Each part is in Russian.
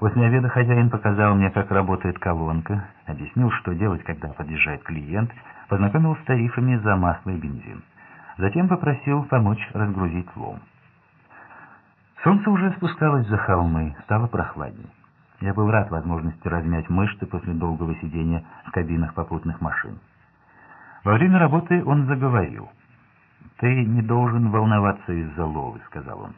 После обеда хозяин показал мне, как работает колонка, объяснил, что делать, когда подъезжает клиент, познакомил с тарифами за масло и бензин. Затем попросил помочь разгрузить лом. Солнце уже спускалось за холмы, стало прохладнее. Я был рад возможности размять мышцы после долгого сидения в кабинах попутных машин. Во время работы он заговорил. «Ты не должен волноваться из-за Лолы», — сказал он.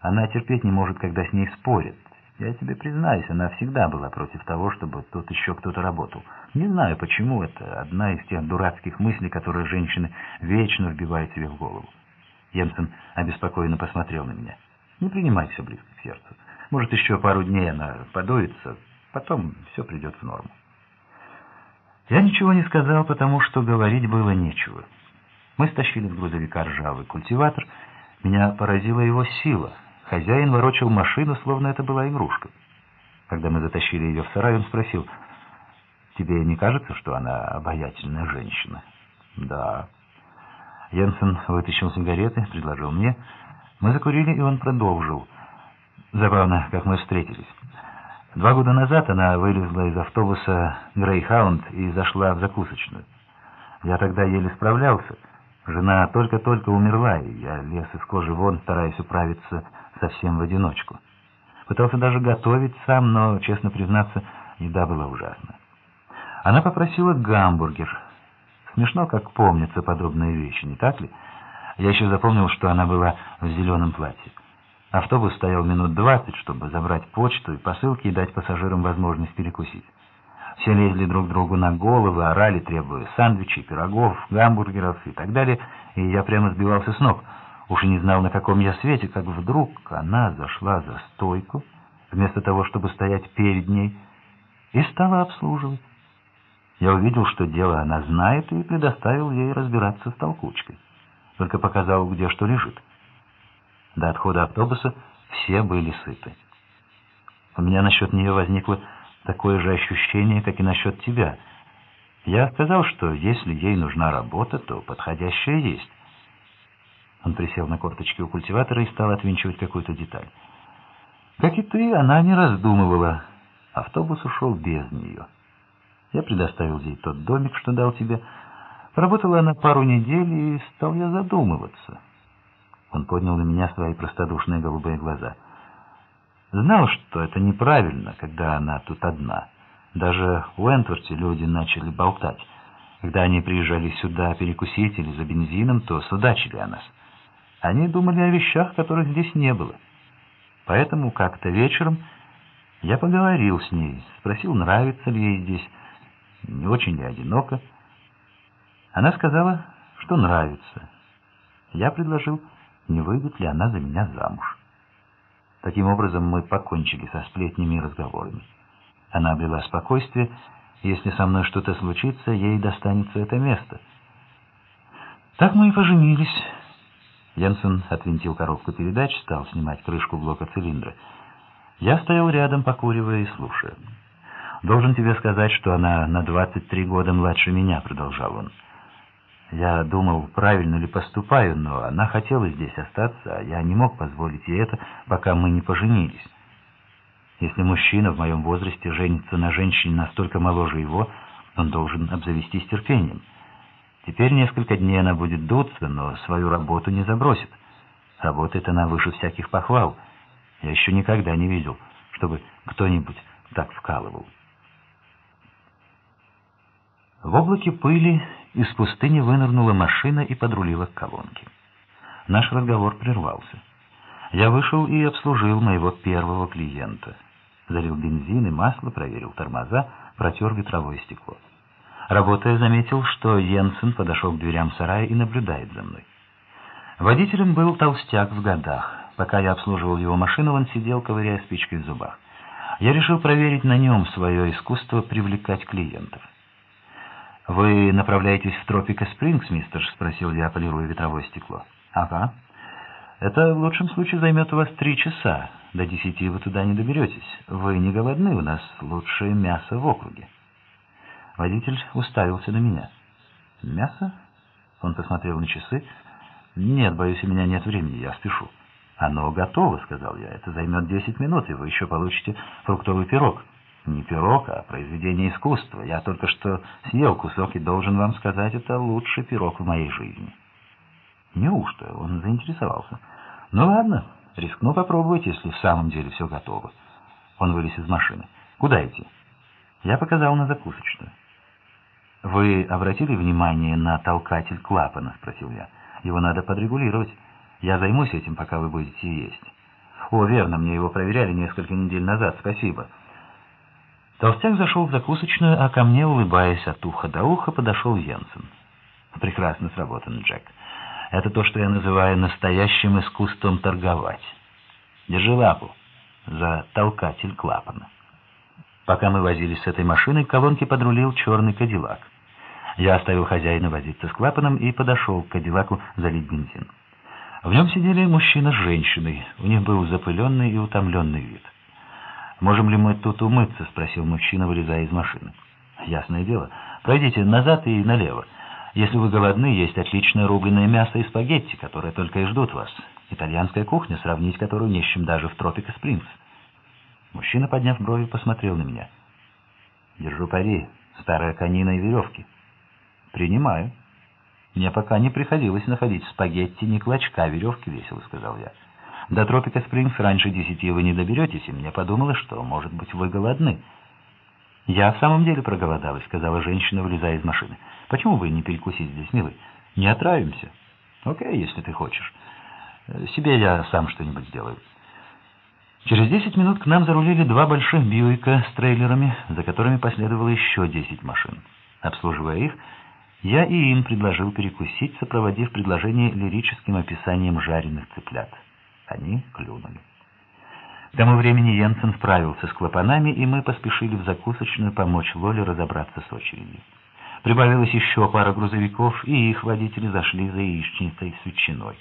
«Она терпеть не может, когда с ней спорят. Я тебе признаюсь, она всегда была против того, чтобы тут еще кто-то работал. Не знаю, почему это одна из тех дурацких мыслей, которые женщины вечно вбивают себе в голову. Йенсен обеспокоенно посмотрел на меня. Не принимай все близко к сердцу. Может, еще пару дней она подуется, потом все придет в норму. Я ничего не сказал, потому что говорить было нечего. Мы стащили с грузовика ржавый культиватор. Меня поразила его сила — Хозяин ворочал машину, словно это была игрушка. Когда мы затащили ее в сарай, он спросил, «Тебе не кажется, что она обаятельная женщина?» «Да». Йенсен вытащил сигареты, предложил мне. Мы закурили, и он продолжил. Забавно, как мы встретились. Два года назад она вылезла из автобуса «Грейхаунд» и зашла в закусочную. Я тогда еле справлялся. Жена только-только умерла, и я лез из кожи вон, стараясь управиться совсем в одиночку. Пытался даже готовить сам, но, честно признаться, еда была ужасна. Она попросила гамбургер. Смешно, как помнятся подобные вещи, не так ли? Я еще запомнил, что она была в зеленом платье. Автобус стоял минут двадцать, чтобы забрать почту и посылки и дать пассажирам возможность перекусить. Все лезли друг другу на головы, орали, требуя сэндвичей, пирогов, гамбургеров и так далее, и я прямо сбивался с ног. Уж и не знал, на каком я свете, как вдруг она зашла за стойку, вместо того, чтобы стоять перед ней, и стала обслуживать. Я увидел, что дело она знает, и предоставил ей разбираться с толкучкой. Только показал, где что лежит. До отхода автобуса все были сыты. У меня насчет нее возникло такое же ощущение, как и насчет тебя. Я сказал, что если ей нужна работа, то подходящая есть. Он присел на корточки у культиватора и стал отвинчивать какую-то деталь. Как и ты, она не раздумывала. Автобус ушел без нее. Я предоставил ей тот домик, что дал тебе. Работала она пару недель, и стал я задумываться. Он поднял на меня свои простодушные голубые глаза — Знал, что это неправильно, когда она тут одна. Даже в Энтворте люди начали болтать. Когда они приезжали сюда перекусить или за бензином, то судачили о нас. Они думали о вещах, которых здесь не было. Поэтому как-то вечером я поговорил с ней, спросил, нравится ли ей здесь, не очень ли одиноко. Она сказала, что нравится. Я предложил, не выйдет ли она за меня замуж. Таким образом, мы покончили со сплетнями и разговорами. Она обрела спокойствие, если со мной что-то случится, ей достанется это место. Так мы и поженились. Янсен отвинтил коробку передач, стал снимать крышку блока цилиндра. Я стоял рядом, покуривая и слушая. «Должен тебе сказать, что она на 23 года младше меня», — продолжал он. Я думал, правильно ли поступаю, но она хотела здесь остаться, а я не мог позволить ей это, пока мы не поженились. Если мужчина в моем возрасте женится на женщине настолько моложе его, он должен обзавестись терпением. Теперь несколько дней она будет дуться, но свою работу не забросит. Работает она выше всяких похвал. Я еще никогда не видел, чтобы кто-нибудь так вкалывал. В облаке пыли из пустыни вынырнула машина и подрулила к колонке. Наш разговор прервался. Я вышел и обслужил моего первого клиента. Залил бензин и масло, проверил тормоза, протер ветровое стекло. Работая, заметил, что Йенсен подошел к дверям сарая и наблюдает за мной. Водителем был толстяк в годах. Пока я обслуживал его машину, он сидел, ковыряя спичкой в зубах. Я решил проверить на нем свое искусство привлекать клиентов. «Вы направляетесь в Тропика Спрингс, мистер?» — спросил я, полируя ветровое стекло. «Ага. Это в лучшем случае займет у вас три часа. До десяти вы туда не доберетесь. Вы не голодны, у нас лучшее мясо в округе». Водитель уставился на меня. «Мясо?» Он посмотрел на часы. «Нет, боюсь, у меня нет времени, я спешу». «Оно готово», — сказал я. «Это займет десять минут, и вы еще получите фруктовый пирог». «Не пирог, а произведение искусства. Я только что съел кусок и должен вам сказать, это лучший пирог в моей жизни». «Неужто?» — он заинтересовался. «Ну ладно, рискну попробовать, если в самом деле все готово». Он вылез из машины. «Куда идти?» Я показал на закусочную. «Вы обратили внимание на толкатель клапана?» — спросил я. «Его надо подрегулировать». Я займусь этим, пока вы будете есть. О, верно, мне его проверяли несколько недель назад, спасибо. Толстяк зашел в закусочную, а ко мне, улыбаясь от уха до уха, подошел Йенсен. Прекрасно сработано, Джек. Это то, что я называю настоящим искусством торговать. Держи лапу за толкатель клапана. Пока мы возились с этой машиной, к колонке подрулил черный кадиллак. Я оставил хозяина возиться с клапаном и подошел к кадиллаку залить бензин. В нем сидели мужчина с женщиной. У них был запыленный и утомленный вид. «Можем ли мы тут умыться?» — спросил мужчина, вылезая из машины. «Ясное дело. Пройдите назад и налево. Если вы голодны, есть отличное рубленое мясо и спагетти, которые только и ждут вас. Итальянская кухня, сравнить которую не с чем даже в Тропика Спрингс». Мужчина, подняв брови, посмотрел на меня. «Держу пари. Старая конина и веревки». «Принимаю». Мне пока не приходилось находить спагетти ни клочка веревки, весело сказал я. До Тропика Спрингс раньше десяти вы не доберетесь, и мне подумалось, что, может быть, вы голодны. «Я в самом деле проголодалась», — сказала женщина, вылезая из машины. «Почему бы не перекусить здесь, милый? Не отравимся?» «Окей, если ты хочешь. Себе я сам что-нибудь сделаю». Через десять минут к нам зарулили два больших Бьюика с трейлерами, за которыми последовало еще десять машин. Обслуживая их, я и им предложил перекусить, сопроводив предложение лирическим описанием жареных цыплят. Они клюнули. К тому времени Йенсен справился с клапанами, и мы поспешили в закусочную помочь Лоле разобраться с очередью. Прибавилось еще пара грузовиков, и их водители зашли за яичницей с ветчиной.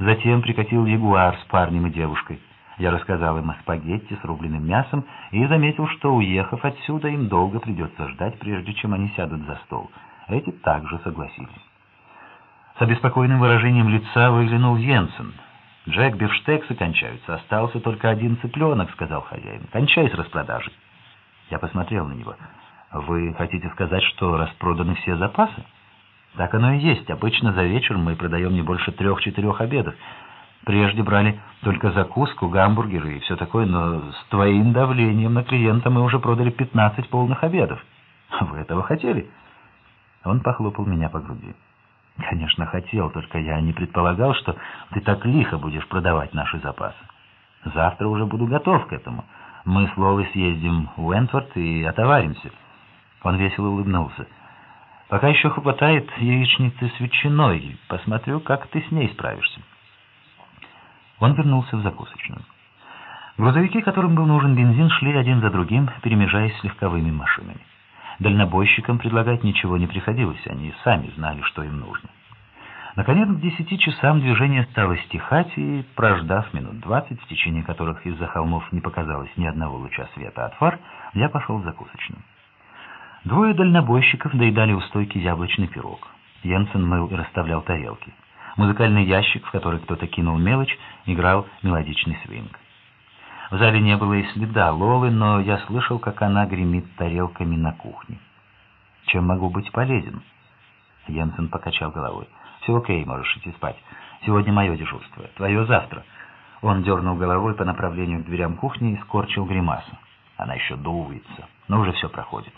Затем прикатил ягуар с парнем и девушкой. Я рассказал им о спагетти с рубленым мясом и заметил, что, уехав отсюда, им долго придется ждать, прежде чем они сядут за стол — эти также согласились. С обеспокоенным выражением лица выглянул Йенсен. «Джек, бифштексы кончаются. Остался только один цыпленок», — сказал хозяин. «Кончай с распродажей». Я посмотрел на него. «Вы хотите сказать, что распроданы все запасы?» «Так оно и есть. Обычно за вечер мы продаем не больше трех-четырех обедов. Прежде брали только закуску, гамбургеры и все такое, но с твоим давлением на клиента мы уже продали пятнадцать полных обедов. Вы этого хотели?» Он похлопал меня по груди. «Конечно, хотел, только я не предполагал, что ты так лихо будешь продавать наши запасы. Завтра уже буду готов к этому. Мы с Лолой съездим в Уэнтворд и отоваримся». Он весело улыбнулся. «Пока еще хватает яичницы с ветчиной. Посмотрю, как ты с ней справишься». Он вернулся в закусочную. Грузовики, которым был нужен бензин, шли один за другим, перемежаясь с легковыми машинами. Дальнобойщикам предлагать ничего не приходилось, они сами знали, что им нужно. Наконец, к десяти часам движение стало стихать, и, прождав минут двадцать, в течение которых из-за холмов не показалось ни одного луча света от фар, я пошел в закусочную. Двое дальнобойщиков доедали у стойки яблочный пирог. Йенсен мыл и расставлял тарелки. Музыкальный ящик, в который кто-то кинул мелочь, играл мелодичный свинг. В зале не было и следа Лолы, но я слышал, как она гремит тарелками на кухне. «Чем могу быть полезен?» Йенсен покачал головой. «Все окей, можешь идти спать. Сегодня мое дежурство. Твое завтра». Он дернул головой по направлению к дверям кухни и скорчил гримасу. Она еще дуется, но уже все проходит.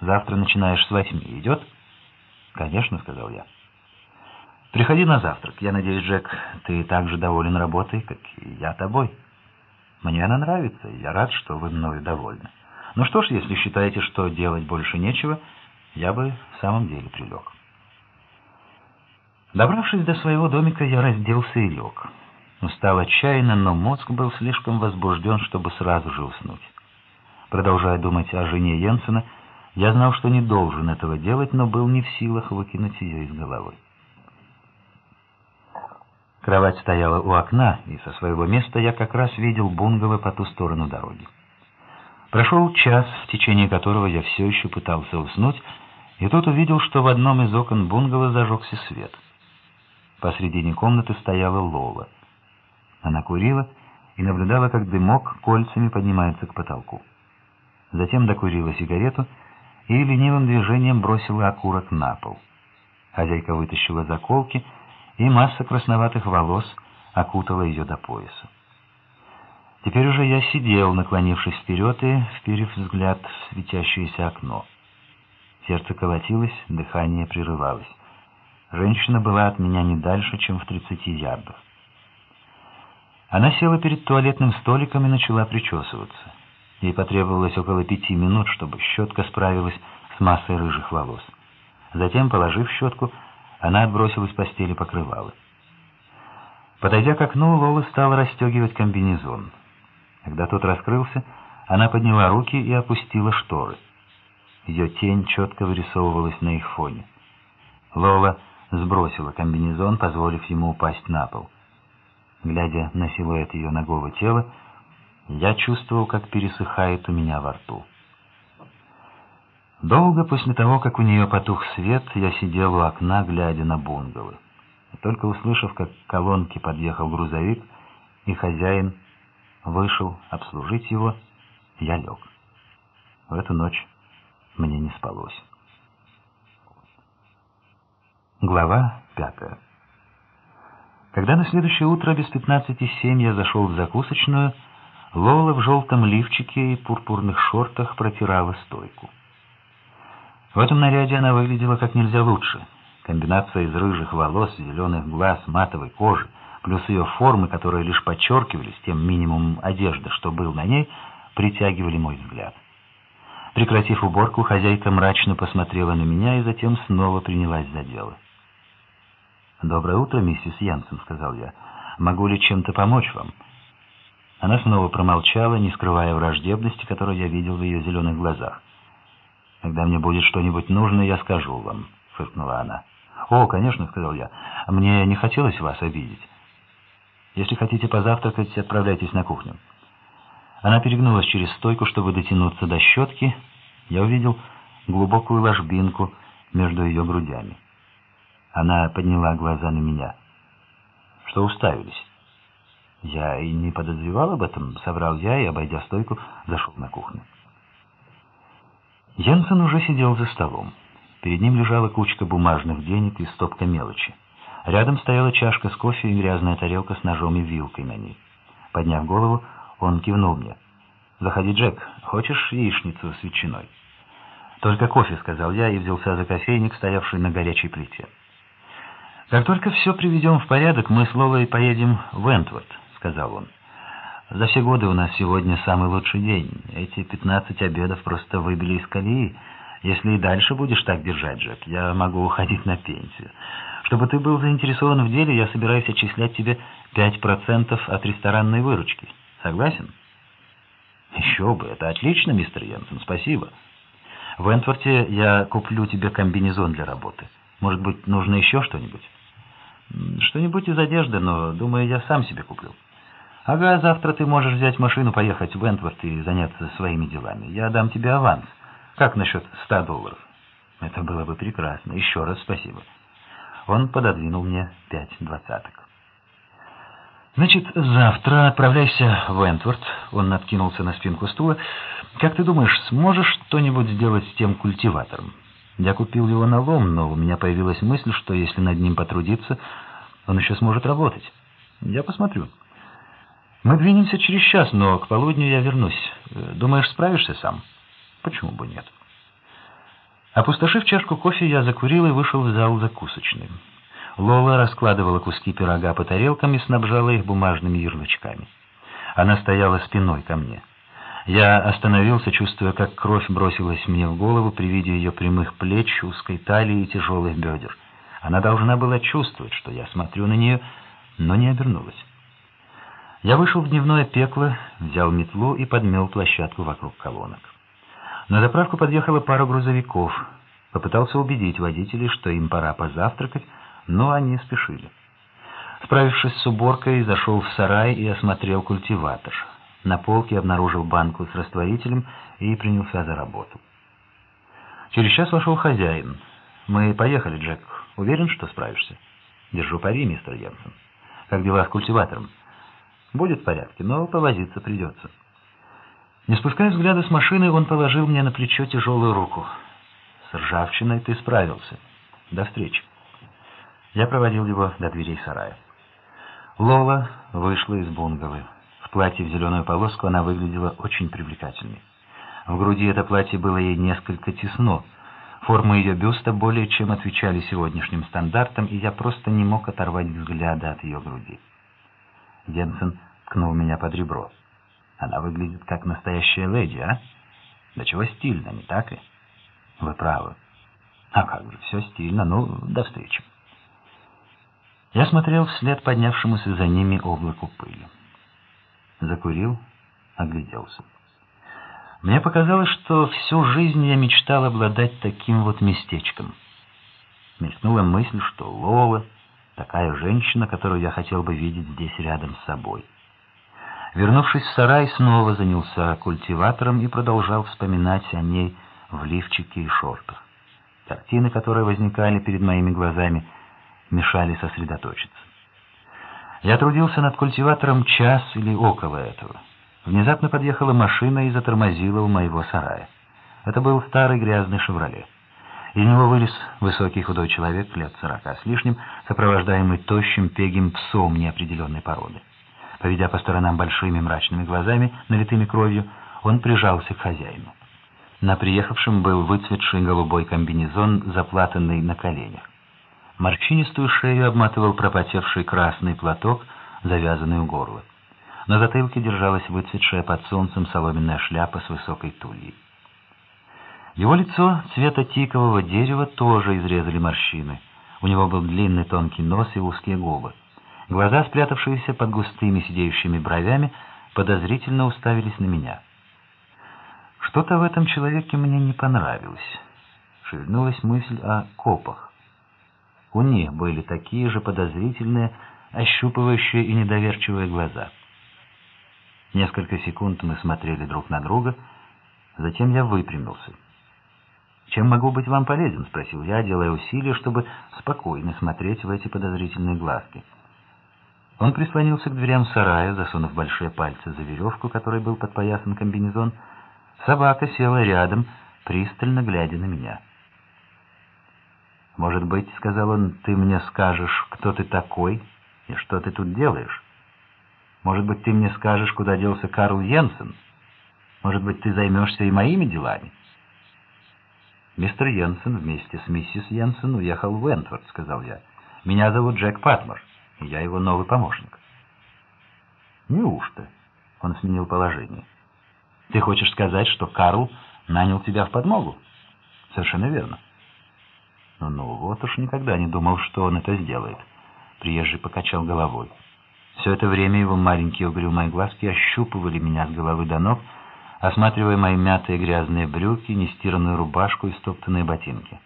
«Завтра начинаешь с восьми. Идет?» «Конечно», — сказал я. «Приходи на завтрак. Я надеюсь, Джек, ты так же доволен работой, как и я тобой». Мне она нравится, и я рад, что вы мною довольны. Ну что ж, если считаете, что делать больше нечего, я бы в самом деле прилег. Добравшись до своего домика, я разделся и лег. Устал отчаянно, но мозг был слишком возбужден, чтобы сразу же уснуть. Продолжая думать о жене Йенсена, я знал, что не должен этого делать, но был не в силах выкинуть ее из головы. Кровать стояла у окна, и со своего места я как раз видел бунгало по ту сторону дороги. Прошел час, в течение которого я все еще пытался уснуть, и тут увидел, что в одном из окон бунгало зажегся свет. Посредине комнаты стояла Лола. Она курила и наблюдала, как дымок кольцами поднимается к потолку. Затем докурила сигарету и ленивым движением бросила окурок на пол. Хозяйка вытащила заколки, и масса красноватых волос окутала ее до пояса. Теперь уже я сидел, наклонившись вперед и вперев взгляд в светящееся окно. Сердце колотилось, дыхание прерывалось. Женщина была от меня не дальше, чем в тридцати ярдах. Она села перед туалетным столиком и начала причесываться. Ей потребовалось около пяти минут, чтобы щетка справилась с массой рыжих волос. Затем, положив щетку, она отбросила с постели покрывало. Подойдя к окну, Лола стала расстегивать комбинезон. Когда тот раскрылся, она подняла руки и опустила шторы. Ее тень четко вырисовывалась на их фоне. Лола сбросила комбинезон, позволив ему упасть на пол. Глядя на силуэт ее ногого тела, я чувствовал, как пересыхает у меня во рту. Долго после того, как у нее потух свет, я сидел у окна, глядя на бунгало. И только услышав, как к колонке подъехал грузовик, и хозяин вышел обслужить его, я лег. В эту ночь мне не спалось. Глава пятая. Когда на следующее утро без пятнадцати семь я зашел в закусочную, Лола в желтом лифчике и пурпурных шортах протирала стойку. В этом наряде она выглядела как нельзя лучше. Комбинация из рыжих волос, зеленых глаз, матовой кожи, плюс ее формы, которые лишь подчеркивались тем минимумом одежды, что был на ней, притягивали мой взгляд. Прекратив уборку, хозяйка мрачно посмотрела на меня и затем снова принялась за дело. «Доброе утро, миссис Янсен», — сказал я. «Могу ли чем-то помочь вам?» Она снова промолчала, не скрывая враждебности, которую я видел в ее зеленых глазах. «Когда мне будет что-нибудь нужно, я скажу вам», — фыркнула она. «О, конечно», — сказал я. «Мне не хотелось вас обидеть. Если хотите позавтракать, отправляйтесь на кухню». Она перегнулась через стойку, чтобы дотянуться до щетки. Я увидел глубокую ложбинку между ее грудями. Она подняла глаза на меня. «Что уставились?» «Я и не подозревал об этом», — соврал я и, обойдя стойку, зашел на кухню. Янсен уже сидел за столом. Перед ним лежала кучка бумажных денег и стопка мелочи. Рядом стояла чашка с кофе и грязная тарелка с ножом и вилкой на ней. Подняв голову, он кивнул мне. «Заходи, Джек. Хочешь яичницу с ветчиной?» «Только кофе», — сказал я и взялся за кофейник, стоявший на горячей плите. «Как только все приведем в порядок, мы с Лолой поедем в Энтворд», — сказал он. За все годы у нас сегодня самый лучший день. Эти пятнадцать обедов просто выбили из колеи. Если и дальше будешь так держать, Джек, я могу уходить на пенсию. Чтобы ты был заинтересован в деле, я собираюсь отчислять тебе пять процентов от ресторанной выручки. Согласен? Еще бы, это отлично, мистер Йенсен, спасибо. В Энтворте я куплю тебе комбинезон для работы. Может быть, нужно еще что-нибудь? Что-нибудь из одежды, но, думаю, я сам себе куплю. «Ага, завтра ты можешь взять машину, поехать в Энтворд и заняться своими делами. Я дам тебе аванс. Как насчет ста долларов?» «Это было бы прекрасно. Еще раз спасибо». Он пододвинул мне пять двадцаток. «Значит, завтра отправляйся в Энтворд». Он откинулся на спинку стула. «Как ты думаешь, сможешь что-нибудь сделать с тем культиватором? Я купил его на лом, но у меня появилась мысль, что если над ним потрудиться, он еще сможет работать. Я посмотрю». Мы двинемся через час, но к полудню я вернусь. Э, думаешь, справишься сам? Почему бы нет? Опустошив чашку кофе, я закурил и вышел в зал закусочный. Лола раскладывала куски пирога по тарелкам и снабжала их бумажными ярлычками. Она стояла спиной ко мне. Я остановился, чувствуя, как кровь бросилась мне в голову при виде ее прямых плеч, узкой талии и тяжелых бедер. Она должна была чувствовать, что я смотрю на нее, но не обернулась. Я вышел в дневное пекло, взял метлу и подмел площадку вокруг колонок. На заправку подъехала пара грузовиков. Попытался убедить водителей, что им пора позавтракать, но они спешили. Справившись с уборкой, зашел в сарай и осмотрел культиватор. На полке обнаружил банку с растворителем и принялся за работу. Через час вошел хозяин. «Мы поехали, Джек. Уверен, что справишься?» «Держу пари, мистер Йенсен. Как дела с культиватором?» Будет в порядке, но повозиться придется. Не спуская взгляда с машины, он положил мне на плечо тяжелую руку. «С ржавчиной ты справился. До встречи». Я проводил его до дверей сарая. Лола вышла из бунгалы. В платье в зеленую полоску она выглядела очень привлекательной. В груди это платье было ей несколько тесно. Формы ее бюста более чем отвечали сегодняшним стандартам, и я просто не мог оторвать взгляда от ее груди. Йенсен ткнул меня под ребро. Она выглядит как настоящая леди, а? Да чего стильно, не так ли? Вы правы. А как же, все стильно. Ну, до встречи. Я смотрел вслед поднявшемуся за ними облаку пыли. Закурил, огляделся. Мне показалось, что всю жизнь я мечтал обладать таким вот местечком. Мелькнула мысль, что Лола — такая женщина, которую я хотел бы видеть здесь рядом с собой. Вернувшись в сарай, снова занялся культиватором и продолжал вспоминать о ней в лифчике и шортах. Картины, которые возникали перед моими глазами — мешали сосредоточиться. Я трудился над культиватором час или около этого. Внезапно подъехала машина и затормозила у моего сарая. Это был старый грязный «Шевроле». Из него вылез высокий худой человек лет сорока с лишним, сопровождаемый тощим пегим псом неопределенной породы. Поведя по сторонам большими мрачными глазами, налитыми кровью, он прижался к хозяину. На приехавшем был выцветший голубой комбинезон, заплатанный на коленях. Морщинистую шею обматывал пропотевший красный платок, завязанный у горла. На затылке держалась выцветшая под солнцем соломенная шляпа с высокой тульей. Его лицо цвета тикового дерева тоже изрезали морщины. У него был длинный тонкий нос и узкие губы. Глаза, спрятавшиеся под густыми сидеющими бровями, подозрительно уставились на меня. Что-то в этом человеке мне не понравилось. Шевельнулась мысль о копах. У них были такие же подозрительные, ощупывающие и недоверчивые глаза. Несколько секунд мы смотрели друг на друга, затем я выпрямился. «Чем могу быть вам полезен?» — спросил я, делая усилия, чтобы спокойно смотреть в эти подозрительные глазки. Он прислонился к дверям сарая, засунув большие пальцы за веревку, которой был подпоясан комбинезон. Собака села рядом, пристально глядя на меня. «Может быть, — сказал он, — ты мне скажешь, кто ты такой и что ты тут делаешь? Может быть, ты мне скажешь, куда делся Карл Йенсен? Может быть, ты займешься и моими делами?» «Мистер Йенсен вместе с миссис Йенсен уехал в Вентворд», — сказал я. «Меня зовут Джек Патмор, и я его новый помощник». «Неужто?» — он сменил положение. «Ты хочешь сказать, что Карл нанял тебя в подмогу?» «Совершенно верно». Ну вот уж никогда не думал, что он это сделает. Приезжий покачал головой. Все это время его маленькие угрюмые глазки ощупывали меня с головы до ног, осматривая мои мятые грязные брюки, нестиранную рубашку и стоптанные ботинки.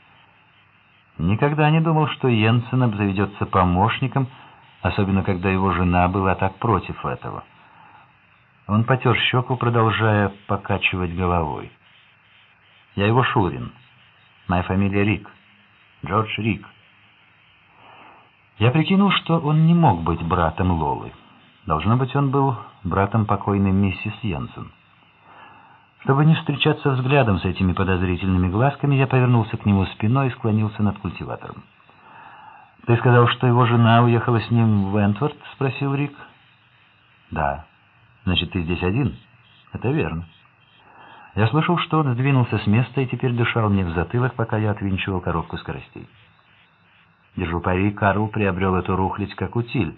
Никогда не думал, что Йенсен обзаведется помощником, особенно когда его жена была так против этого. Он потер щеку, продолжая покачивать головой. «Я его Шурин. Моя фамилия Рик». Джордж Рик. Я прикинул, что он не мог быть братом Лолы. Должно быть, он был братом покойной миссис Йенсен. Чтобы не встречаться взглядом с этими подозрительными глазками, я повернулся к нему спиной и склонился над культиватором. «Ты сказал, что его жена уехала с ним в Вентворд?» — спросил Рик. «Да. Значит, ты здесь один?» «Это верно». Я слышал, что он сдвинулся с места и теперь дышал мне в затылок, пока я отвинчивал коробку скоростей. Держу пари, Карл приобрел эту рухлядь как утиль.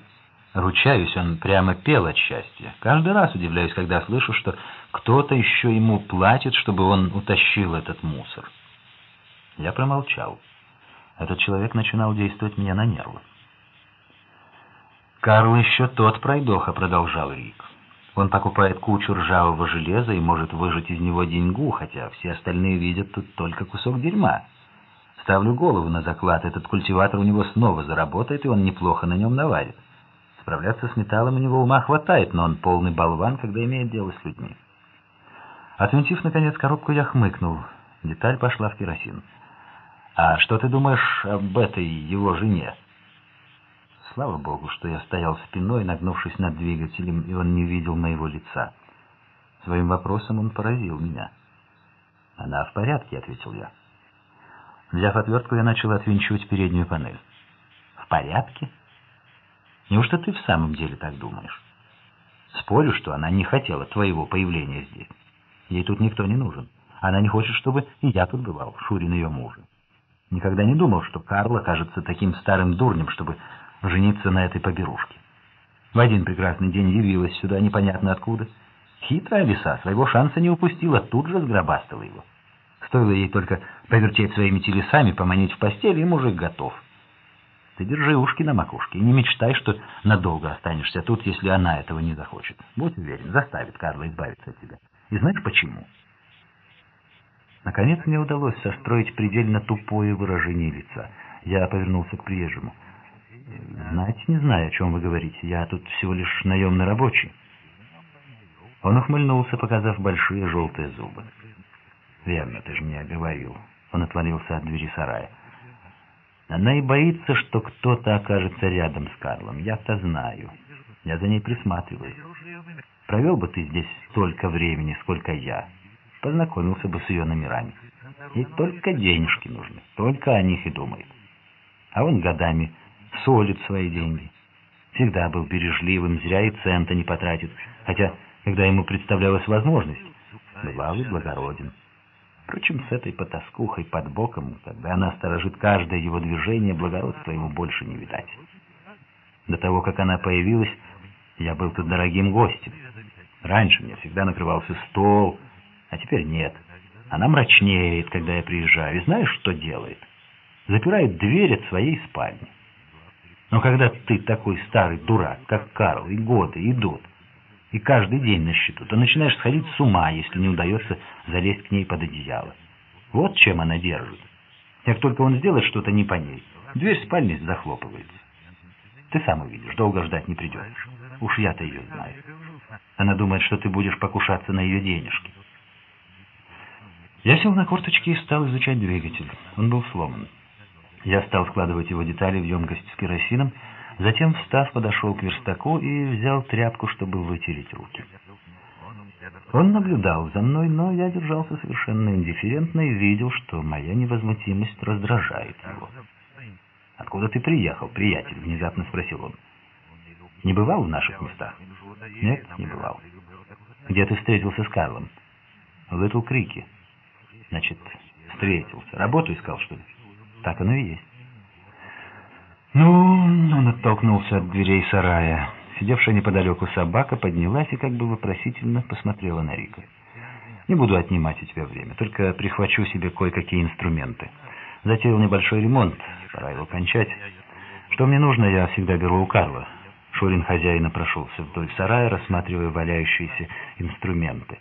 Ручаюсь, он прямо пел от счастья. Каждый раз удивляюсь, когда слышу, что кто-то еще ему платит, чтобы он утащил этот мусор. Я промолчал. Этот человек начинал действовать мне на нервы. «Карл еще тот пройдоха», — продолжал Рик. Он покупает кучу ржавого железа и может выжать из него деньгу, хотя все остальные видят тут только кусок дерьма. Ставлю голову на заклад, этот культиватор у него снова заработает, и он неплохо на нем наварит. Справляться с металлом у него ума хватает, но он полный болван, когда имеет дело с людьми. Отвинтив, наконец, коробку, я хмыкнул. Деталь пошла в керосин. «А что ты думаешь об этой его жене?» Слава богу, что я стоял спиной, нагнувшись над двигателем, и он не видел моего лица. Своим вопросом он поразил меня. «Она в порядке», — ответил я. Взяв отвертку, я начал отвинчивать переднюю панель. «В порядке? Неужто ты в самом деле так думаешь? Спорю, что она не хотела твоего появления здесь. Ей тут никто не нужен. Она не хочет, чтобы и я тут бывал, Шурин ее мужа. Никогда не думал, что Карл окажется таким старым дурнем, чтобы жениться на этой поберушке. В один прекрасный день явилась сюда непонятно откуда. Хитрая лиса своего шанса не упустила, тут же сгробастала его. Стоило ей только повертеть своими телесами, поманить в постель, и мужик готов. Ты держи ушки на макушке и не мечтай, что надолго останешься тут, если она этого не захочет. Будь уверен, заставит Карла избавиться от тебя. И знаешь почему? Наконец мне удалось состроить предельно тупое выражение лица. Я повернулся к приезжему. «Знаете, не знаю, о чем вы говорите. Я тут всего лишь наемный рабочий». Он ухмыльнулся, показав большие желтые зубы. «Верно, ты же мне говорил». Он отвалился от двери сарая. Она и боится, что кто-то окажется рядом с Карлом. Я-то знаю. Я за ней присматриваю. Провел бы ты здесь столько времени, сколько я познакомился бы с ее номерами. И только денежки нужны, только о них и думает. А он годами солит свои деньги. Всегда был бережливым, зря и цента не потратит, хотя, когда ему представлялась возможность, бывал и благороден. Впрочем, с этой потаскухой под боком, когда она сторожит каждое его движение, благородства ему больше не видать. До того, как она появилась, я был тут дорогим гостем. Раньше мне всегда накрывался стол, а теперь нет. Она мрачнеет, когда я приезжаю. И знаешь, что делает? Запирает дверь от своей спальни. Но когда ты такой старый дурак, как Карл, и годы идут, и каждый день на счету, то начинаешь сходить с ума, если не удается залезть к ней под одеяло. Вот чем она держит. Как только он сделает что-то не по ней, дверь спальни захлопывается. Ты сам увидишь, долго ждать не придется. Уж я-то ее знаю. Она думает, что ты будешь покушаться на ее денежки. Я сел на корточки и стал изучать двигатель. Он был сломан. Я стал складывать его детали в емкость с керосином, затем, встав, подошел к верстаку и взял тряпку, чтобы вытереть руки. Он наблюдал за мной, но я держался совершенно индифферентно и видел, что моя невозмутимость раздражает его. «Откуда ты приехал, приятель?» — внезапно спросил он. «Не бывал в наших местах?» «Нет, не бывал». «Где ты встретился с Карлом?» «В Литл Крике». Значит, встретился. Работу искал, что ли? Так оно и есть. Ну, он оттолкнулся от дверей сарая. Сидевшая неподалеку собака поднялась и как бы вопросительно посмотрела на Рика. «Не буду отнимать у тебя время, только прихвачу себе кое-какие инструменты. Затеял небольшой ремонт, пора его кончать. Что мне нужно, я всегда беру у Карла». Шурин хозяина прошелся вдоль сарая, рассматривая валяющиеся инструменты.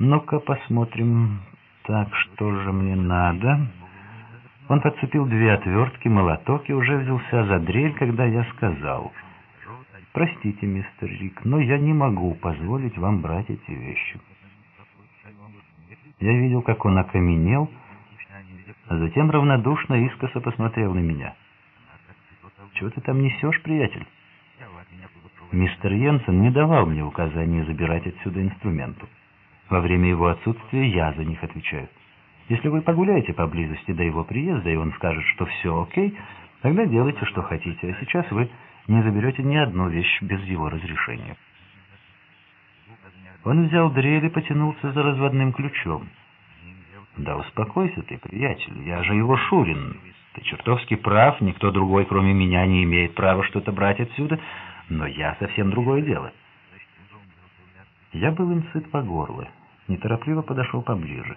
«Ну-ка посмотрим, так, что же мне надо? Он подцепил две отвертки, молоток и уже взялся за дрель, когда я сказал... «Простите, мистер Рик, но я не могу позволить вам брать эти вещи». Я видел, как он окаменел, а затем равнодушно искоса посмотрел на меня. «Чего ты там несешь, приятель?» Мистер Йенсен не давал мне указания забирать отсюда инструменты. Во время его отсутствия я за них отвечаю. Если вы погуляете поблизости до его приезда, и он скажет, что все окей, тогда делайте, что хотите, а сейчас вы не заберете ни одну вещь без его разрешения. Он взял дрель и потянулся за разводным ключом. «Да успокойся ты, приятель, я же его Шурин. Ты чертовски прав, никто другой, кроме меня, не имеет права что-то брать отсюда, но я совсем другое дело». Я был им сыт по горло неторопливо подошел поближе.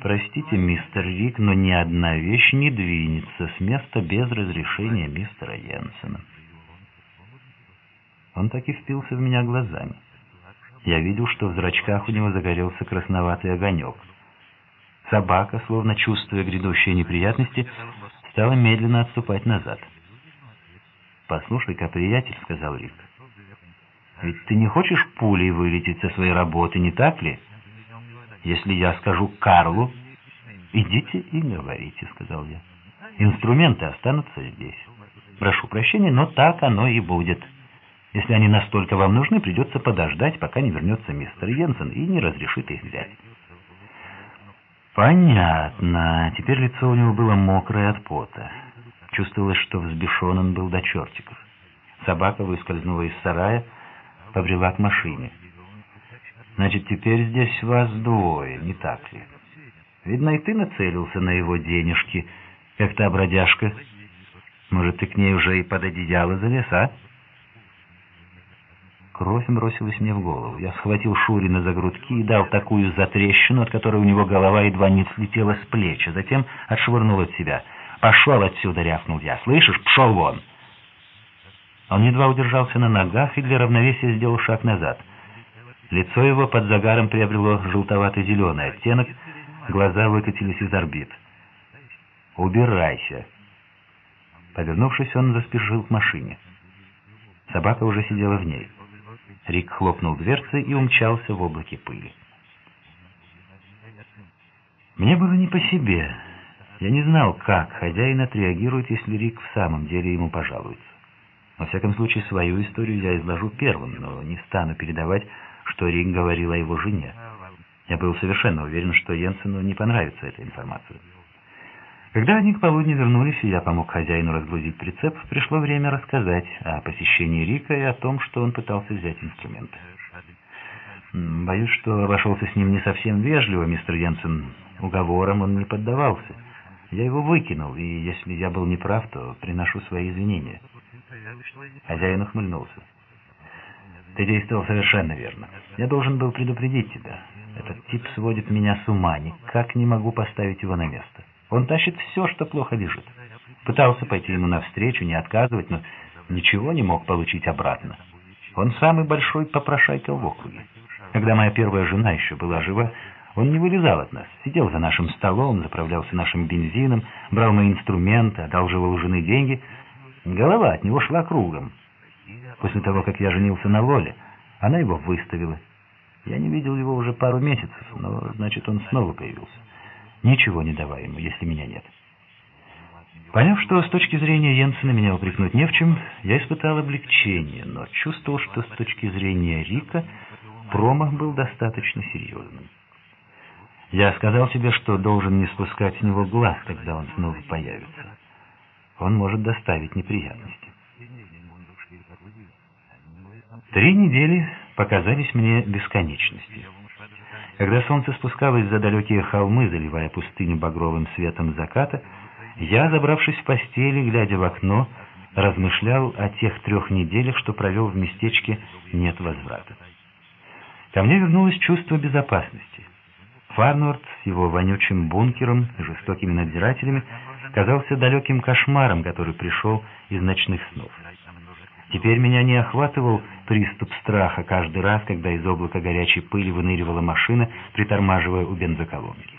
«Простите, мистер Рик, но ни одна вещь не двинется с места без разрешения мистера Йенсена». Он так и впился в меня глазами. Я видел, что в зрачках у него загорелся красноватый огонек. Собака, словно чувствуя грядущие неприятности, стала медленно отступать назад. «Послушай-ка, приятель», — сказал Рик, — ведь ты не хочешь пулей вылететь со своей работы, не так ли? Если я скажу Карлу, идите и говорите, сказал я. Инструменты останутся здесь. Прошу прощения, но так оно и будет. Если они настолько вам нужны, придется подождать, пока не вернется мистер Йенсен и не разрешит их взять. Понятно. Теперь лицо у него было мокрое от пота. Чувствовалось, что взбешен он был до чертиков. Собака выскользнула из сарая, побрела к машине. Значит, теперь здесь вас двое, не так ли? Видно, и ты нацелился на его денежки, как та бродяжка. Может, ты к ней уже и под одеяло залез, а? Кровь бросилась мне в голову. Я схватил Шурина за грудки и дал такую затрещину, от которой у него голова едва не слетела с плеч, а затем отшвырнул от себя. «Пошел отсюда!» — рявкнул я. «Слышишь? Пшел вон!» Он едва удержался на ногах и для равновесия сделал шаг назад. Лицо его под загаром приобрело желтовато-зеленый оттенок, глаза выкатились из орбит. «Убирайся!» Повернувшись, он заспешил к машине. Собака уже сидела в ней. Рик хлопнул дверцей и умчался в облаке пыли. Мне было не по себе. Я не знал, как хозяин отреагирует, если Рик в самом деле ему пожалуется. Во всяком случае, свою историю я изложу первым, но не стану передавать, что Рик говорил о его жене. Я был совершенно уверен, что Йенсену не понравится эта информация. Когда они к полудню вернулись, и я помог хозяину разгрузить прицеп, пришло время рассказать о посещении Рика и о том, что он пытался взять инструменты. Боюсь, что обошелся с ним не совсем вежливо, мистер Йенсен. Уговором он не поддавался. Я его выкинул, и если я был неправ, то приношу свои извинения. Хозяин ухмыльнулся. Ты действовал совершенно верно. Я должен был предупредить тебя. Этот тип сводит меня с ума, никак не могу поставить его на место. Он тащит все, что плохо лежит. Пытался пойти ему навстречу, не отказывать, но ничего не мог получить обратно. Он самый большой попрошайка в округе. Когда моя первая жена еще была жива, он не вылезал от нас, сидел за нашим столом, заправлялся нашим бензином, брал мои инструменты, одалживал у жены деньги. Голова от него шла кругом. После того, как я женился на Лоле, она его выставила. Я не видел его уже пару месяцев, но, значит, он снова появился ничего не давая ему, если меня нет. Поняв, что с точки зрения Йенсена меня упрекнуть не в чем, я испытал облегчение, но чувствовал, что с точки зрения Рика промах был достаточно серьезным. Я сказал себе, что должен не спускать с него глаз, когда он снова появится. Он может доставить неприятности. Три недели показались мне бесконечностью. Когда солнце спускалось за далекие холмы, заливая пустыню багровым светом заката, я, забравшись в постели, глядя в окно, размышлял о тех трех неделях, что провел в местечке «Нет возврата». Ко мне вернулось чувство безопасности. Фарнворд с его вонючим бункером и жестокими надзирателями казался далеким кошмаром, который пришел из ночных снов. Теперь меня не охватывал приступ страха каждый раз, когда из облака горячей пыли выныривала машина, притормаживая у бензоколонки.